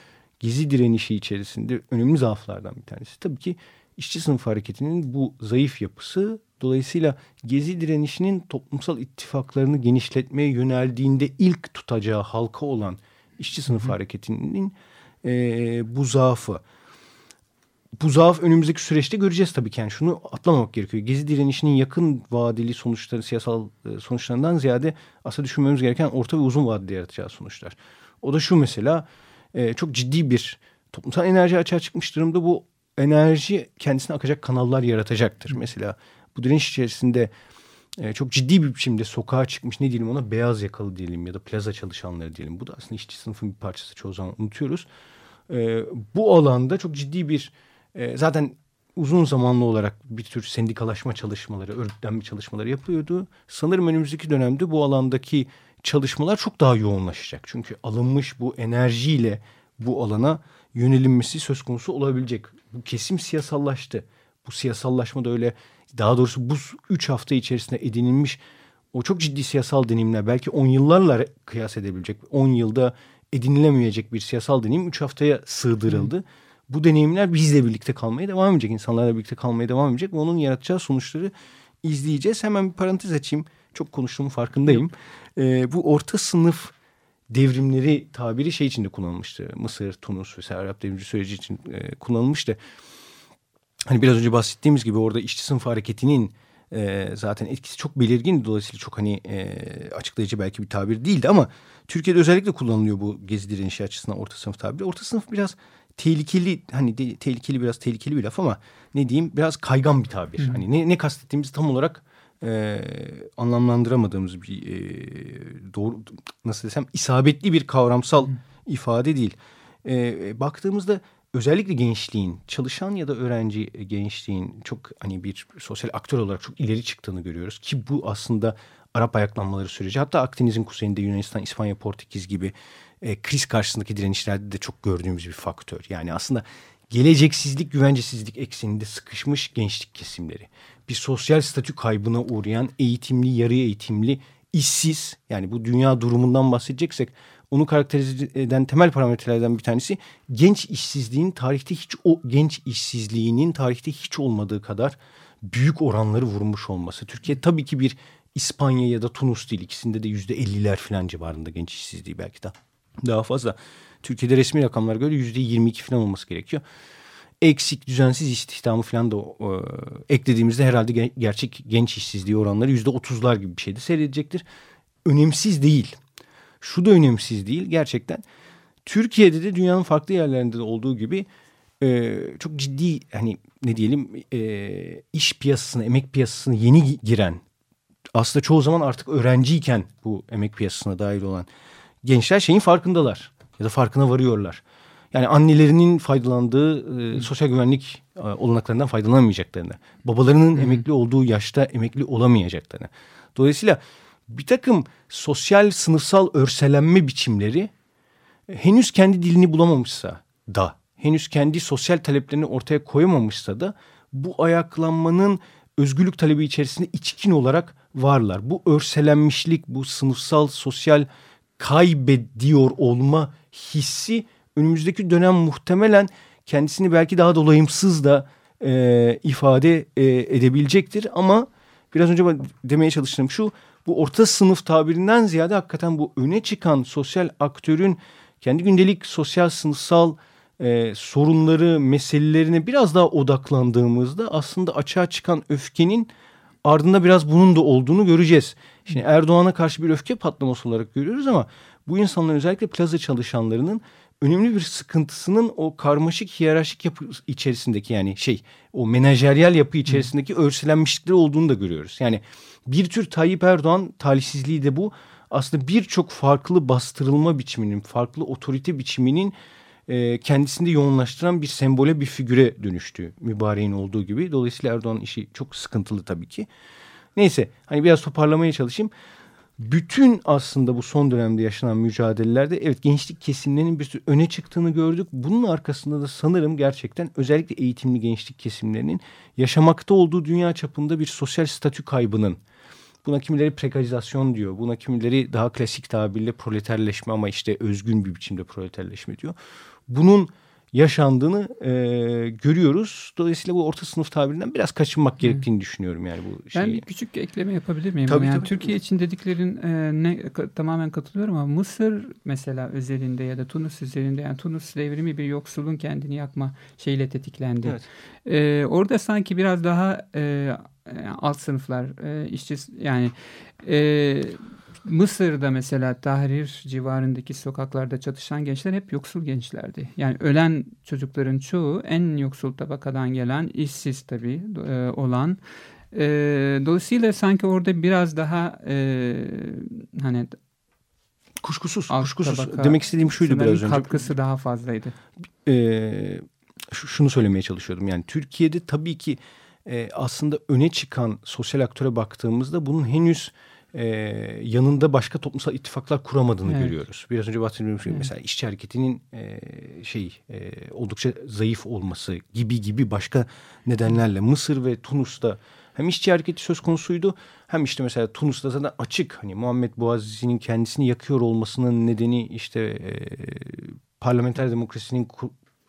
gezi direnişi içerisinde önemli zaaflardan bir tanesi. Tabii ki işçi sınıf hareketinin bu zayıf yapısı dolayısıyla gezi direnişinin toplumsal ittifaklarını genişletmeye yöneldiğinde ilk tutacağı halka olan işçi sınıf hareketinin e, bu zaafı. Bu zaaf önümüzdeki süreçte göreceğiz tabii ki. Yani şunu atlamamak gerekiyor. Gezi direnişinin yakın vadeli sonuçları, siyasal sonuçlarından ziyade aslında düşünmemiz gereken orta ve uzun vadede yaratacağı sonuçlar. O da şu mesela e, çok ciddi bir toplumsal enerji açığa çıkmış durumda. Bu enerji kendisine akacak kanallar yaratacaktır. Mesela bu direniş içerisinde e, çok ciddi bir biçimde sokağa çıkmış ne diyelim ona beyaz yakalı diyelim ya da plaza çalışanları diyelim. Bu da aslında işçi sınıfın bir parçası çoğu zaman unutuyoruz. E, bu alanda çok ciddi bir e, zaten uzun zamanlı olarak bir tür sendikalaşma çalışmaları, örgütlenme çalışmaları yapıyordu. Sanırım önümüzdeki dönemde bu alandaki çalışmalar çok daha yoğunlaşacak. Çünkü alınmış bu enerjiyle bu alana yönelinmesi söz konusu olabilecek. Bu kesim siyasallaştı. Bu siyasallaşma da öyle daha doğrusu bu üç hafta içerisinde edinilmiş o çok ciddi siyasal deneyimler belki on yıllarla kıyas edebilecek. On yılda edinilemeyecek bir siyasal deneyim üç haftaya sığdırıldı. Hı. Bu deneyimler bizle birlikte kalmaya devam edecek. insanlarla birlikte kalmaya devam edecek. Ve onun yaratacağı sonuçları izleyeceğiz. Hemen bir parantez açayım. Çok konuştuğumun farkındayım. Ee, bu orta sınıf devrimleri tabiri şey içinde kullanılmıştı. Mısır, Tunus vesaire Arap devrimci süreci için e, kullanılmıştı. Hani biraz önce bahsettiğimiz gibi orada işçi sınıf hareketinin e, zaten etkisi çok belirgin. Dolayısıyla çok hani e, açıklayıcı belki bir tabir değildi ama Türkiye'de özellikle kullanılıyor bu gezi direnişi açısından orta sınıf tabiri. Orta sınıf biraz tehlikeli hani de, tehlikeli biraz tehlikeli bir laf ama ne diyeyim biraz kaygan bir tabir. Hı. Hani ne, ne kastettiğimizi tam olarak e, anlamlandıramadığımız bir e, doğru nasıl desem isabetli bir kavramsal Hı. ifade değil. E, baktığımızda özellikle gençliğin, çalışan ya da öğrenci gençliğin çok hani bir sosyal aktör olarak çok ileri çıktığını görüyoruz. Ki bu aslında Arap ayaklanmaları süreci hatta Akdeniz'in kuzeyinde Yunanistan, İspanya, Portekiz gibi e, kriz karşısındaki direnişlerde de çok gördüğümüz bir faktör. Yani aslında geleceksizlik, güvencesizlik ekseninde sıkışmış gençlik kesimleri. Bir sosyal statü kaybına uğrayan eğitimli, yarı eğitimli, işsiz yani bu dünya durumundan bahsedeceksek onu karakterize eden temel parametrelerden bir tanesi genç işsizliğin tarihte hiç o genç işsizliğinin tarihte hiç olmadığı kadar büyük oranları vurmuş olması. Türkiye tabii ki bir İspanya ya da Tunus değil ikisinde de yüzde elliler falan civarında genç işsizliği belki de daha fazla. Türkiye'de resmi rakamlar göre yüzde yirmi iki falan olması gerekiyor. Eksik, düzensiz istihdamı falan da e, eklediğimizde herhalde gerçek genç işsizliği oranları yüzde otuzlar gibi bir şeyde seyredecektir. Önemsiz değil şu da önemsiz değil gerçekten. Türkiye'de de dünyanın farklı yerlerinde de olduğu gibi e, çok ciddi hani ne diyelim e, iş piyasasına, emek piyasasına yeni giren aslında çoğu zaman artık öğrenciyken bu emek piyasasına dahil olan gençler şeyin farkındalar ya da farkına varıyorlar. Yani annelerinin faydalandığı e, sosyal güvenlik e, olanaklarından faydalanamayacaklarını, babalarının Hı. emekli olduğu yaşta emekli olamayacaklarını. Dolayısıyla bir takım sosyal sınıfsal örselenme biçimleri e, henüz kendi dilini bulamamışsa da henüz kendi sosyal taleplerini ortaya koyamamışsa da bu ayaklanmanın özgürlük talebi içerisinde içkin olarak varlar. Bu örselenmişlik, bu sınıfsal sosyal kaybediyor olma hissi önümüzdeki dönem muhtemelen kendisini belki daha dolayımsız da e, ifade e, edebilecektir. Ama biraz önce demeye çalıştığım şu bu orta sınıf tabirinden ziyade hakikaten bu öne çıkan sosyal aktörün kendi gündelik sosyal sınıfsal e, sorunları, meselelerine biraz daha odaklandığımızda aslında açığa çıkan öfkenin ardında biraz bunun da olduğunu göreceğiz. Şimdi Erdoğan'a karşı bir öfke patlaması olarak görüyoruz ama bu insanların özellikle plaza çalışanlarının önemli bir sıkıntısının o karmaşık hiyerarşik yapı içerisindeki yani şey o menajeryal yapı içerisindeki örselenmişlikleri olduğunu da görüyoruz. Yani bir tür Tayyip Erdoğan talihsizliği de bu. Aslında birçok farklı bastırılma biçiminin, farklı otorite biçiminin e, kendisinde yoğunlaştıran bir sembole, bir figüre dönüştü mübareğin olduğu gibi. Dolayısıyla Erdoğan işi çok sıkıntılı tabii ki. Neyse hani biraz toparlamaya çalışayım bütün aslında bu son dönemde yaşanan mücadelelerde evet gençlik kesimlerinin bir sürü öne çıktığını gördük. Bunun arkasında da sanırım gerçekten özellikle eğitimli gençlik kesimlerinin yaşamakta olduğu dünya çapında bir sosyal statü kaybının Buna kimileri prekarizasyon diyor. Buna kimileri daha klasik tabirle proleterleşme ama işte özgün bir biçimde proleterleşme diyor. Bunun yaşandığını e, görüyoruz. Dolayısıyla bu orta sınıf tabirinden biraz kaçınmak gerektiğini düşünüyorum yani bu şeyi. Ben bir küçük ekleme yapabilir miyim? Tabii, yani tabii. Türkiye için dediklerin e, ne tamamen katılıyorum ama Mısır mesela özelinde ya da Tunus üzerinde yani Tunus devrimi bir yoksulun kendini yakma şeyle tetiklendi. Evet. E, orada sanki biraz daha e, alt sınıflar e, işçi yani e, Mısır'da mesela Tahrir civarındaki sokaklarda çatışan gençler hep yoksul gençlerdi. Yani ölen çocukların çoğu en yoksul tabakadan gelen, işsiz tabii e, olan. E, dolayısıyla sanki orada biraz daha e, hani kuşkusuz kuşkusuz demek istediğim şuydu biraz önce. Katkısı daha fazlaydı. E, şunu söylemeye çalışıyordum. Yani Türkiye'de tabii ki e, aslında öne çıkan sosyal aktöre baktığımızda bunun henüz e, yanında başka toplumsal ittifaklar kuramadığını evet. görüyoruz. Biraz önce bahsettiğim gibi evet. mesela işçi hareketinin e, şey e, oldukça zayıf olması gibi gibi başka nedenlerle Mısır ve Tunus'ta hem işçi hareketi söz konusuydu hem işte mesela Tunus'ta zaten açık hani Muhammed Boazizi'nin kendisini yakıyor olmasının nedeni işte e, parlamenter demokrasinin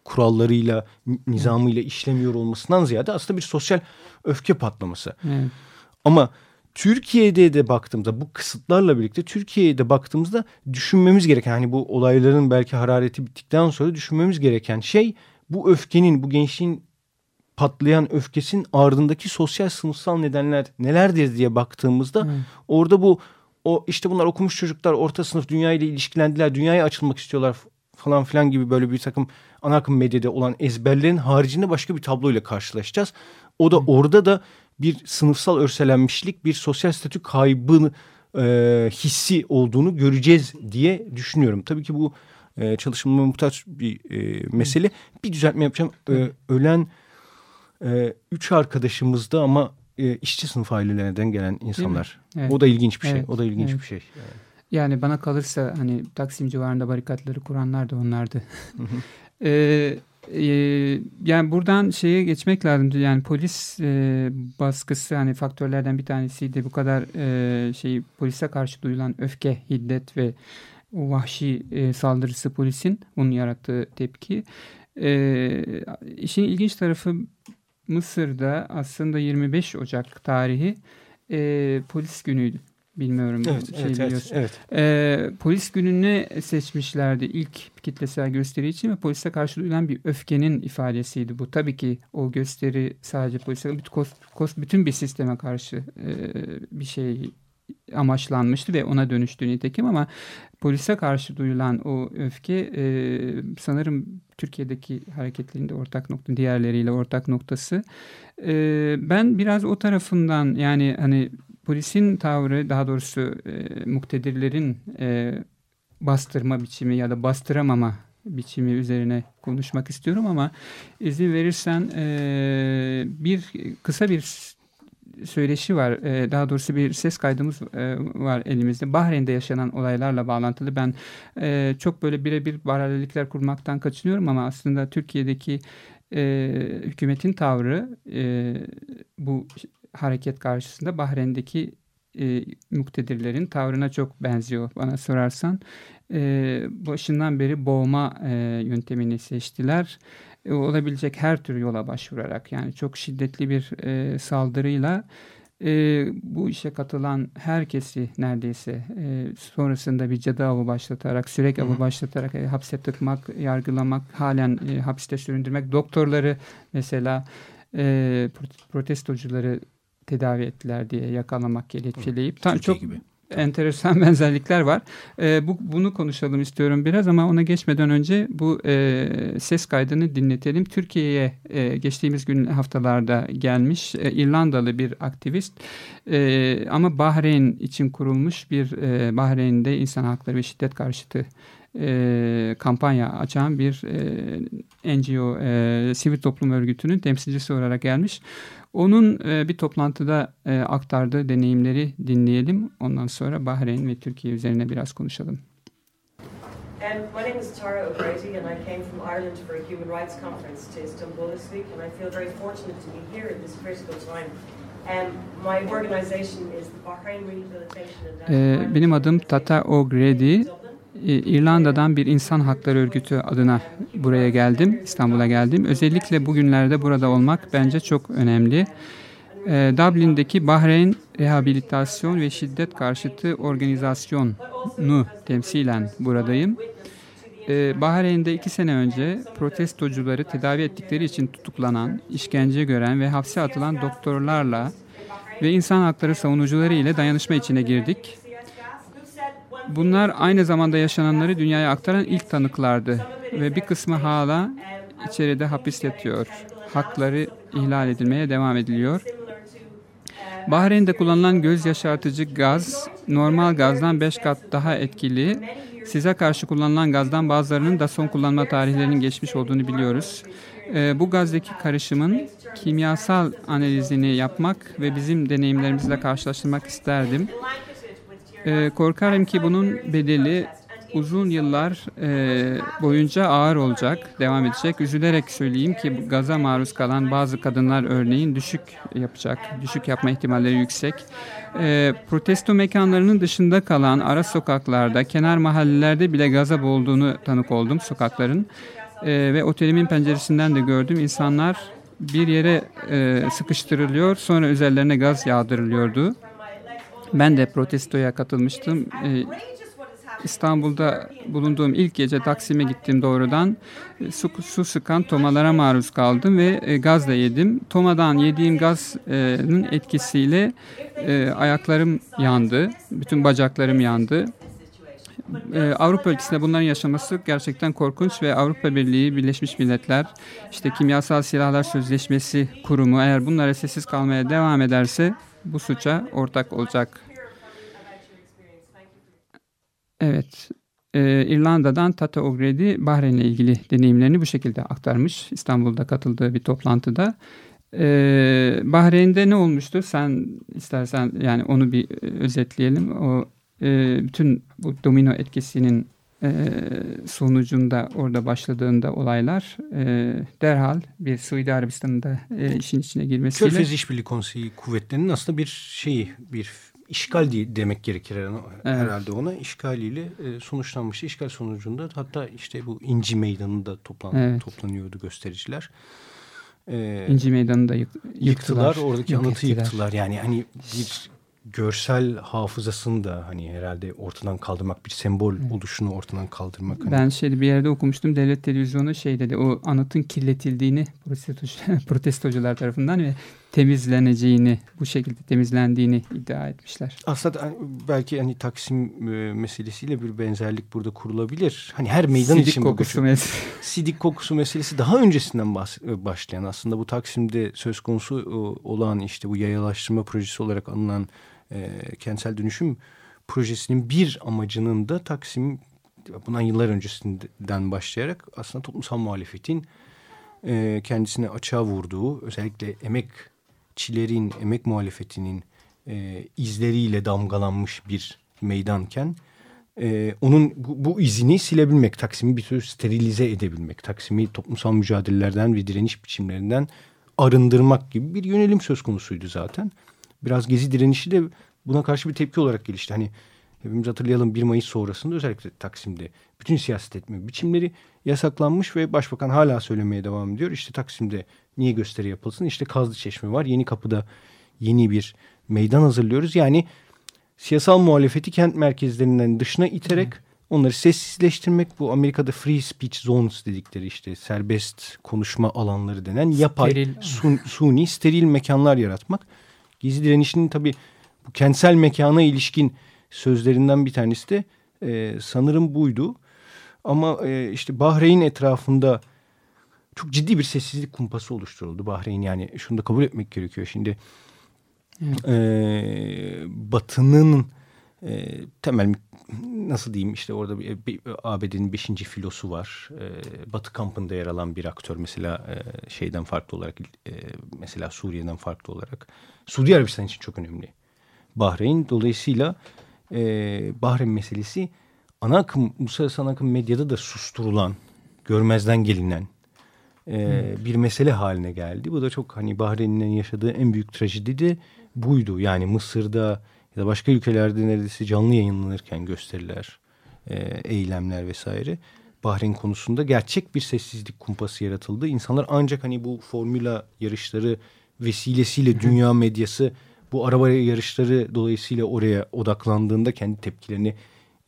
kurallarıyla, nizamıyla işlemiyor olmasından ziyade aslında bir sosyal öfke patlaması. Evet. Ama Türkiye'de de baktığımızda bu kısıtlarla birlikte Türkiye'ye de baktığımızda düşünmemiz gereken hani bu olayların belki harareti bittikten sonra düşünmemiz gereken şey bu öfkenin bu gençliğin patlayan öfkesinin ardındaki sosyal sınıfsal nedenler nelerdir diye baktığımızda orada bu o işte bunlar okumuş çocuklar orta sınıf dünyayla ilişkilendiler dünyaya açılmak istiyorlar falan filan gibi böyle bir takım ana akım medyada olan ezberlerin haricinde başka bir tabloyla karşılaşacağız. O da orada da bir sınıfsal örselenmişlik, bir sosyal statü kaybı e, hissi olduğunu göreceğiz diye düşünüyorum. Tabii ki bu e, çalışmama muhtaç bir e, mesele. Bir düzeltme yapacağım. E, ölen e, üç arkadaşımız da ama e, işçi sınıf ailelerinden gelen insanlar. Evet. O da ilginç bir şey. Evet. O da ilginç Evet. bir şey. Yani. Yani bana kalırsa hani Taksim civarında barikatları kuranlar da onlardı. Ee, e, yani buradan şeye geçmek lazım. Yani polis e, baskısı hani faktörlerden bir tanesiydi. Bu kadar e, şey polise karşı duyulan öfke, hiddet ve vahşi e, saldırısı polisin onun yarattığı tepki. E, işin ilginç tarafı Mısır'da aslında 25 Ocak tarihi e, polis günüydü. Bilmiyorum. Evet, şey evet, evet, biliyorsun. evet. Ee, polis gününü seçmişlerdi ilk kitlesel gösteri için ve polise karşı duyulan bir öfkenin ifadesiydi bu. Tabii ki o gösteri sadece polise, bütün bir sisteme karşı e, bir şey amaçlanmıştı ve ona dönüştü nitekim ama polise karşı duyulan o öfke e, sanırım Türkiye'deki hareketlerinde ortak nokta, diğerleriyle ortak noktası. E, ben biraz o tarafından yani hani polisin tavrı daha doğrusu e, muktedirlerin e, bastırma biçimi ya da bastıramama biçimi üzerine konuşmak istiyorum ama izin verirsen e, bir kısa bir söyleşi var. E, daha doğrusu bir ses kaydımız e, var elimizde. Bahreyn'de yaşanan olaylarla bağlantılı. Ben e, çok böyle birebir paralellikler kurmaktan kaçınıyorum ama aslında Türkiye'deki e, hükümetin tavrı e, bu hareket karşısında Bahreyn'deki e, muktedirlerin tavrına çok benziyor bana sorarsan. E, başından beri boğma e, yöntemini seçtiler. E, olabilecek her tür yola başvurarak yani çok şiddetli bir e, saldırıyla e, bu işe katılan herkesi neredeyse e, sonrasında bir cadı avı başlatarak, sürek avı başlatarak e, hapse tıkmak, yargılamak, halen e, hapiste süründürmek, doktorları mesela e, pro- protestocuları tedavi ettiler diye yakalamak, kelepçeleyip. Ta- Türkiye çok gibi. enteresan benzerlikler var. E, bu Bunu konuşalım istiyorum biraz ama ona geçmeden önce bu e, ses kaydını dinletelim. Türkiye'ye e, geçtiğimiz gün haftalarda gelmiş e, İrlandalı bir aktivist e, ama Bahreyn için kurulmuş bir e, Bahreyn'de insan hakları ve şiddet karşıtı e, kampanya açan bir e, NGO, e, sivil toplum örgütünün temsilcisi olarak gelmiş. Onun e, bir toplantıda e, aktardığı deneyimleri dinleyelim. Ondan sonra Bahreyn ve Türkiye üzerine biraz konuşalım. Um, my name is Tara O'Grady, and I came from Ireland for a human rights conference to Istanbul this week, and I feel very fortunate to be here at this critical time. Um, my organisation is the Bahrain Rehabilitation and Development benim adım Tata O'Grady. İrlanda'dan bir insan hakları örgütü adına buraya geldim, İstanbul'a geldim. Özellikle bugünlerde burada olmak bence çok önemli. Dublin'deki Bahreyn Rehabilitasyon ve Şiddet Karşıtı Organizasyonu temsilen buradayım. Bahreyn'de iki sene önce protestocuları tedavi ettikleri için tutuklanan, işkence gören ve hapse atılan doktorlarla ve insan hakları savunucuları ile dayanışma içine girdik. Bunlar aynı zamanda yaşananları dünyaya aktaran ilk tanıklardı ve bir kısmı hala içeride hapis yatıyor. Hakları ihlal edilmeye devam ediliyor. Bahreyn'de kullanılan göz yaşartıcı gaz normal gazdan 5 kat daha etkili. Size karşı kullanılan gazdan bazılarının da son kullanma tarihlerinin geçmiş olduğunu biliyoruz. Ee, bu gazdaki karışımın kimyasal analizini yapmak ve bizim deneyimlerimizle karşılaştırmak isterdim. Ee, korkarım ki bunun bedeli uzun yıllar e, boyunca ağır olacak, devam edecek. Üzülerek söyleyeyim ki gaza maruz kalan bazı kadınlar örneğin düşük yapacak, düşük yapma ihtimalleri yüksek. E, protesto mekanlarının dışında kalan ara sokaklarda, kenar mahallelerde bile gaza boğulduğunu tanık oldum sokakların. E, ve otelimin penceresinden de gördüm insanlar bir yere e, sıkıştırılıyor, sonra üzerlerine gaz yağdırılıyordu. Ben de protestoya katılmıştım. E, İstanbul'da bulunduğum ilk gece Taksim'e gittim doğrudan. E, su, su sıkan tomalara maruz kaldım ve e, gaz da yedim. Tomadan yediğim gazın etkisiyle e, ayaklarım yandı. Bütün bacaklarım yandı. Ee, Avrupa ülkesinde bunların yaşaması gerçekten korkunç ve Avrupa Birliği, Birleşmiş Milletler, işte Kimyasal Silahlar Sözleşmesi kurumu eğer bunlara sessiz kalmaya devam ederse bu suça ortak olacak. Evet, ee, İrlanda'dan Tata O'Grady Bahreyn'le ilgili deneyimlerini bu şekilde aktarmış İstanbul'da katıldığı bir toplantıda. Ee, Bahreyn'de ne olmuştu? Sen istersen yani onu bir özetleyelim. O e, bütün bu domino etkisinin e, sonucunda orada başladığında olaylar e, derhal bir Suudi Arabistan'da e, işin içine girmesiyle. Körfez İşbirliği Konseyi kuvvetlerinin aslında bir şeyi bir işgal diye demek gerekir herhalde evet. ona işgaliyle e, sonuçlanmış. İşgal sonucunda hatta işte bu İnci Meydanı'nda toplan, evet. toplanıyordu göstericiler. Ee, İnci Meydanı'nı da yık, yıktılar. Yıktılar. Oradaki Yok anıtı ettiler. yıktılar. Yani hani bir görsel hafızasını da hani herhalde ortadan kaldırmak bir sembol oluşunu ortadan kaldırmak. Hani... Ben şeyde bir yerde okumuştum devlet televizyonu şey dedi o anıtın kirletildiğini protestocular tarafından ve temizleneceğini bu şekilde temizlendiğini iddia etmişler. Aslında hani belki hani Taksim e, meselesiyle bir benzerlik burada kurulabilir. Hani her meydan Sidik için kokusu meselesi. Sidik kokusu meselesi daha öncesinden e, başlayan aslında bu Taksim'de söz konusu e, olan işte bu yayalaştırma projesi olarak anılan e, kentsel dönüşüm projesinin bir amacının da Taksim bundan yıllar öncesinden başlayarak aslında toplumsal muhalefetin e, kendisine açığa vurduğu özellikle emekçilerin, emek muhalefetinin e, izleriyle damgalanmış bir meydanken e, onun bu, bu izini silebilmek, Taksim'i bir tür sterilize edebilmek, Taksim'i toplumsal mücadelelerden ve direniş biçimlerinden arındırmak gibi bir yönelim söz konusuydu zaten biraz gezi direnişi de buna karşı bir tepki olarak gelişti. Hani hepimiz hatırlayalım 1 Mayıs sonrasında özellikle Taksim'de bütün siyaset etme biçimleri yasaklanmış ve başbakan hala söylemeye devam ediyor. İşte Taksim'de niye gösteri yapılsın? İşte Kazlı Çeşme var. Yeni Kapı'da yeni bir meydan hazırlıyoruz. Yani siyasal muhalefeti kent merkezlerinden dışına iterek onları sessizleştirmek bu Amerika'da free speech zones dedikleri işte serbest konuşma alanları denen yapay steril. Sun, suni steril mekanlar yaratmak. Gezi direnişinin tabii bu kentsel mekana ilişkin sözlerinden bir tanesi de e, sanırım buydu. Ama e, işte Bahreyn etrafında çok ciddi bir sessizlik kumpası oluşturuldu Bahreyn. Yani şunu da kabul etmek gerekiyor. Şimdi evet. e, Batı'nın e, temel nasıl diyeyim işte orada bir, bir ABD'nin beşinci filosu var. E, Batı kampında yer alan bir aktör mesela e, şeyden farklı olarak e, mesela Suriye'den farklı olarak Suudi Arabistan için çok önemli. Bahreyn dolayısıyla e, Bahreyn meselesi ana akım uluslararası ana akım medyada da susturulan görmezden gelinen e, hmm. bir mesele haline geldi. Bu da çok hani Bahreyn'in yaşadığı en büyük trajedi de buydu. Yani Mısır'da ya da başka ülkelerde neredeyse canlı yayınlanırken gösteriler, e, eylemler vesaire. Bahreyn konusunda gerçek bir sessizlik kumpası yaratıldı. İnsanlar ancak hani bu formüla yarışları vesilesiyle dünya medyası bu araba yarışları dolayısıyla oraya odaklandığında kendi tepkilerini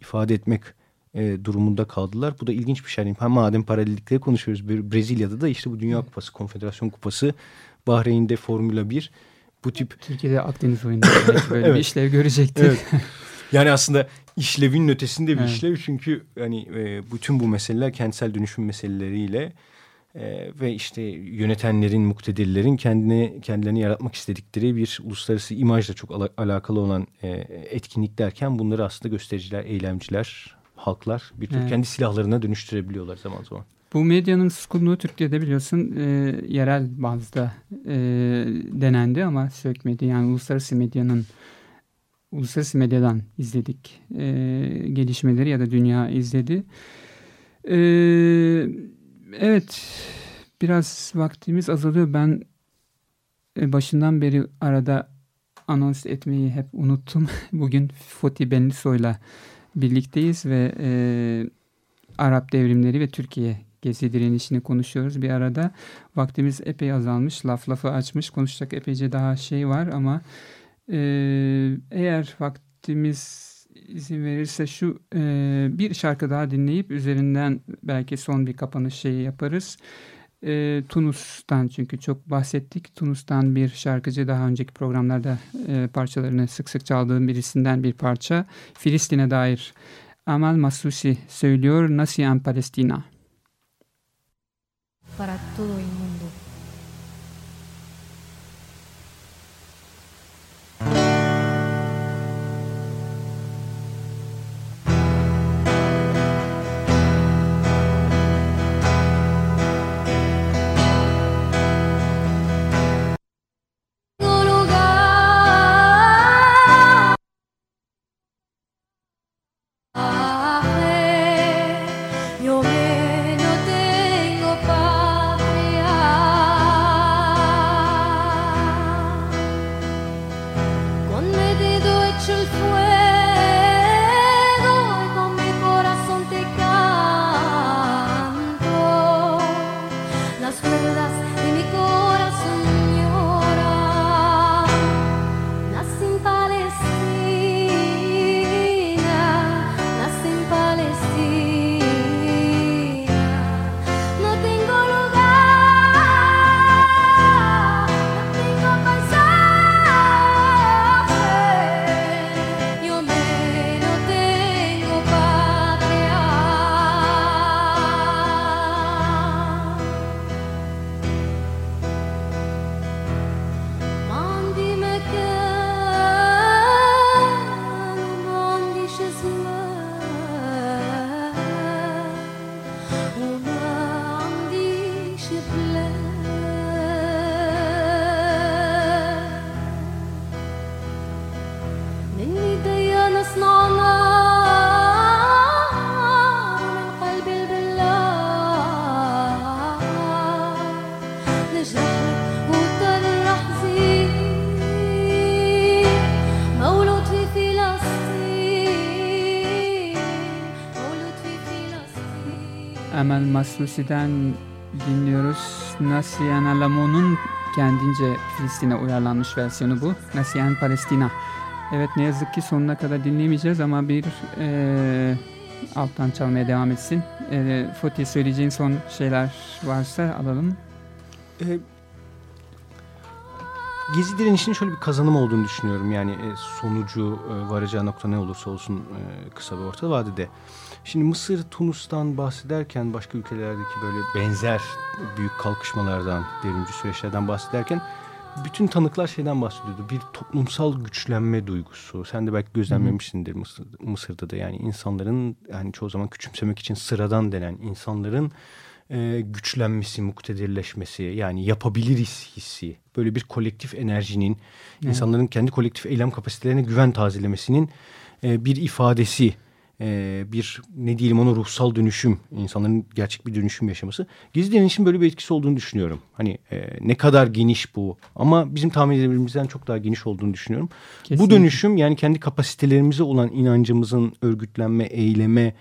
ifade etmek e, durumunda kaldılar. Bu da ilginç bir şey. Ha, madem paralellikleri konuşuyoruz. Brezilya'da da işte bu Dünya Kupası, Konfederasyon Kupası, Bahreyn'de Formula 1 bu tip... Türkiye'de Akdeniz oyunları böyle evet. bir işlev görecekti. Evet. Yani aslında işlevin ötesinde bir evet. işlev çünkü hani e, bütün bu meseleler kentsel dönüşüm meseleleriyle e, ve işte yönetenlerin, muktedirlerin kendini kendilerini yaratmak istedikleri bir uluslararası imajla çok al alakalı olan e, etkinlik derken bunları aslında göstericiler, eylemciler, halklar bir tür evet. kendi silahlarına dönüştürebiliyorlar zaman zaman. Bu medyanın suskunluğu Türkiye'de biliyorsun e, yerel bazda e, denendi ama sökmedi. Yani uluslararası medyanın uluslararası medyadan izledik e, gelişmeleri ya da dünya izledi. E, evet biraz vaktimiz azalıyor. Ben e, başından beri arada anons etmeyi hep unuttum. Bugün Foti Benliso'yla birlikteyiz ve e, Arap devrimleri ve Türkiye gezi direnişini konuşuyoruz bir arada. Vaktimiz epey azalmış, laf lafı açmış, konuşacak epeyce daha şey var ama e, eğer vaktimiz izin verirse şu e, bir şarkı daha dinleyip üzerinden belki son bir kapanış şeyi yaparız. E, Tunus'tan çünkü çok bahsettik. Tunus'tan bir şarkıcı daha önceki programlarda e, parçalarını sık sık çaldığım birisinden bir parça. Filistin'e dair Amal Masusi söylüyor Nasiyan Palestina. Para todo el hemen Maslusi'den dinliyoruz. Nasiyen Alamo'nun kendince Filistin'e uyarlanmış versiyonu bu. Nasiyen Palestina. Evet ne yazık ki sonuna kadar dinleyemeyeceğiz ama bir e, alttan çalmaya devam etsin. E, Fatih söyleyeceğin son şeyler varsa alalım. E, Gezi direnişinin şöyle bir kazanım olduğunu düşünüyorum. Yani e, sonucu e, varacağı nokta ne olursa olsun e, kısa ve orta vadede. Şimdi Mısır, Tunus'tan bahsederken başka ülkelerdeki böyle benzer büyük kalkışmalardan, devrimci süreçlerden bahsederken bütün tanıklar şeyden bahsediyordu. Bir toplumsal güçlenme duygusu. Sen de belki gözlemlemişsindir Mısır, Mısır'da da yani insanların yani çoğu zaman küçümsemek için sıradan denen insanların e, güçlenmesi, muktedirleşmesi yani yapabiliriz hissi. Böyle bir kolektif enerjinin, Evet. insanların kendi kolektif eylem kapasitelerine güven tazelemesinin e, bir ifadesi. E, bir ne diyelim ona ruhsal dönüşüm, insanların gerçek bir dönüşüm yaşaması. Gezi direnişin böyle bir etkisi olduğunu düşünüyorum. Hani e, ne kadar geniş bu ama bizim tahmin edebildiğimizden çok daha geniş olduğunu düşünüyorum. Bu Kesinlikle. dönüşüm yani kendi kapasitelerimize olan inancımızın örgütlenme, eyleme,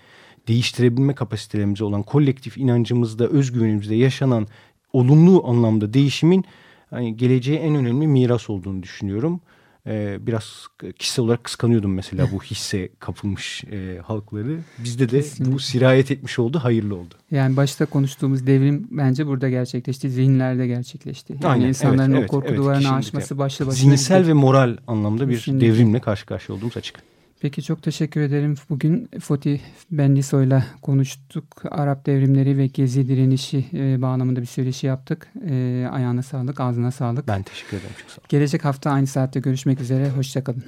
değiştirebilme kapasitelerimize olan kolektif inancımızda, özgüvenimizde yaşanan olumlu anlamda değişimin hani geleceğe en önemli miras olduğunu düşünüyorum. Ee, biraz kişisel olarak kıskanıyordum mesela bu hisse kapılmış e, halkları. Bizde de Kesinlikle. bu sirayet etmiş oldu, hayırlı oldu. Yani başta konuştuğumuz devrim bence burada gerçekleşti. Zihinlerde gerçekleşti. Yani Aynen, insanların evet, o korku evet, duvarını aşması başlı başına. Zihinsel ve moral anlamda bir Kesinlikle. devrimle karşı karşıya olduğumuz açık. Peki çok teşekkür ederim. Bugün Foti Bendisoy'la konuştuk. Arap devrimleri ve gezi direnişi e, bağlamında bir söyleşi yaptık. E, ayağına sağlık, ağzına sağlık. Ben teşekkür ederim. Çok sağ olun. Gelecek hafta aynı saatte görüşmek üzere. Hoşçakalın.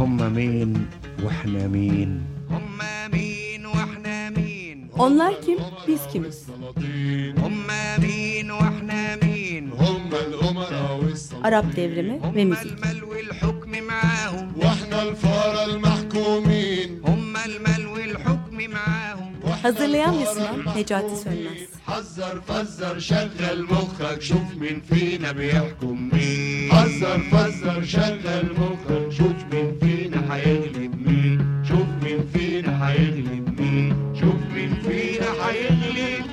هم مين واحنا مين هم مين واحنا مين Onlar kim, biz kimiz? Arap devrimi ve müzik. Hazırlayan ve sunan Necati Sönmez. حذر فزر شغل مخك شوف مين فينا بيحكم مين. حذر فزر شغل مخك شوف مين فينا هيغلب مين. شوف مين فينا هيغلب مين. شوف مين فينا هيغلب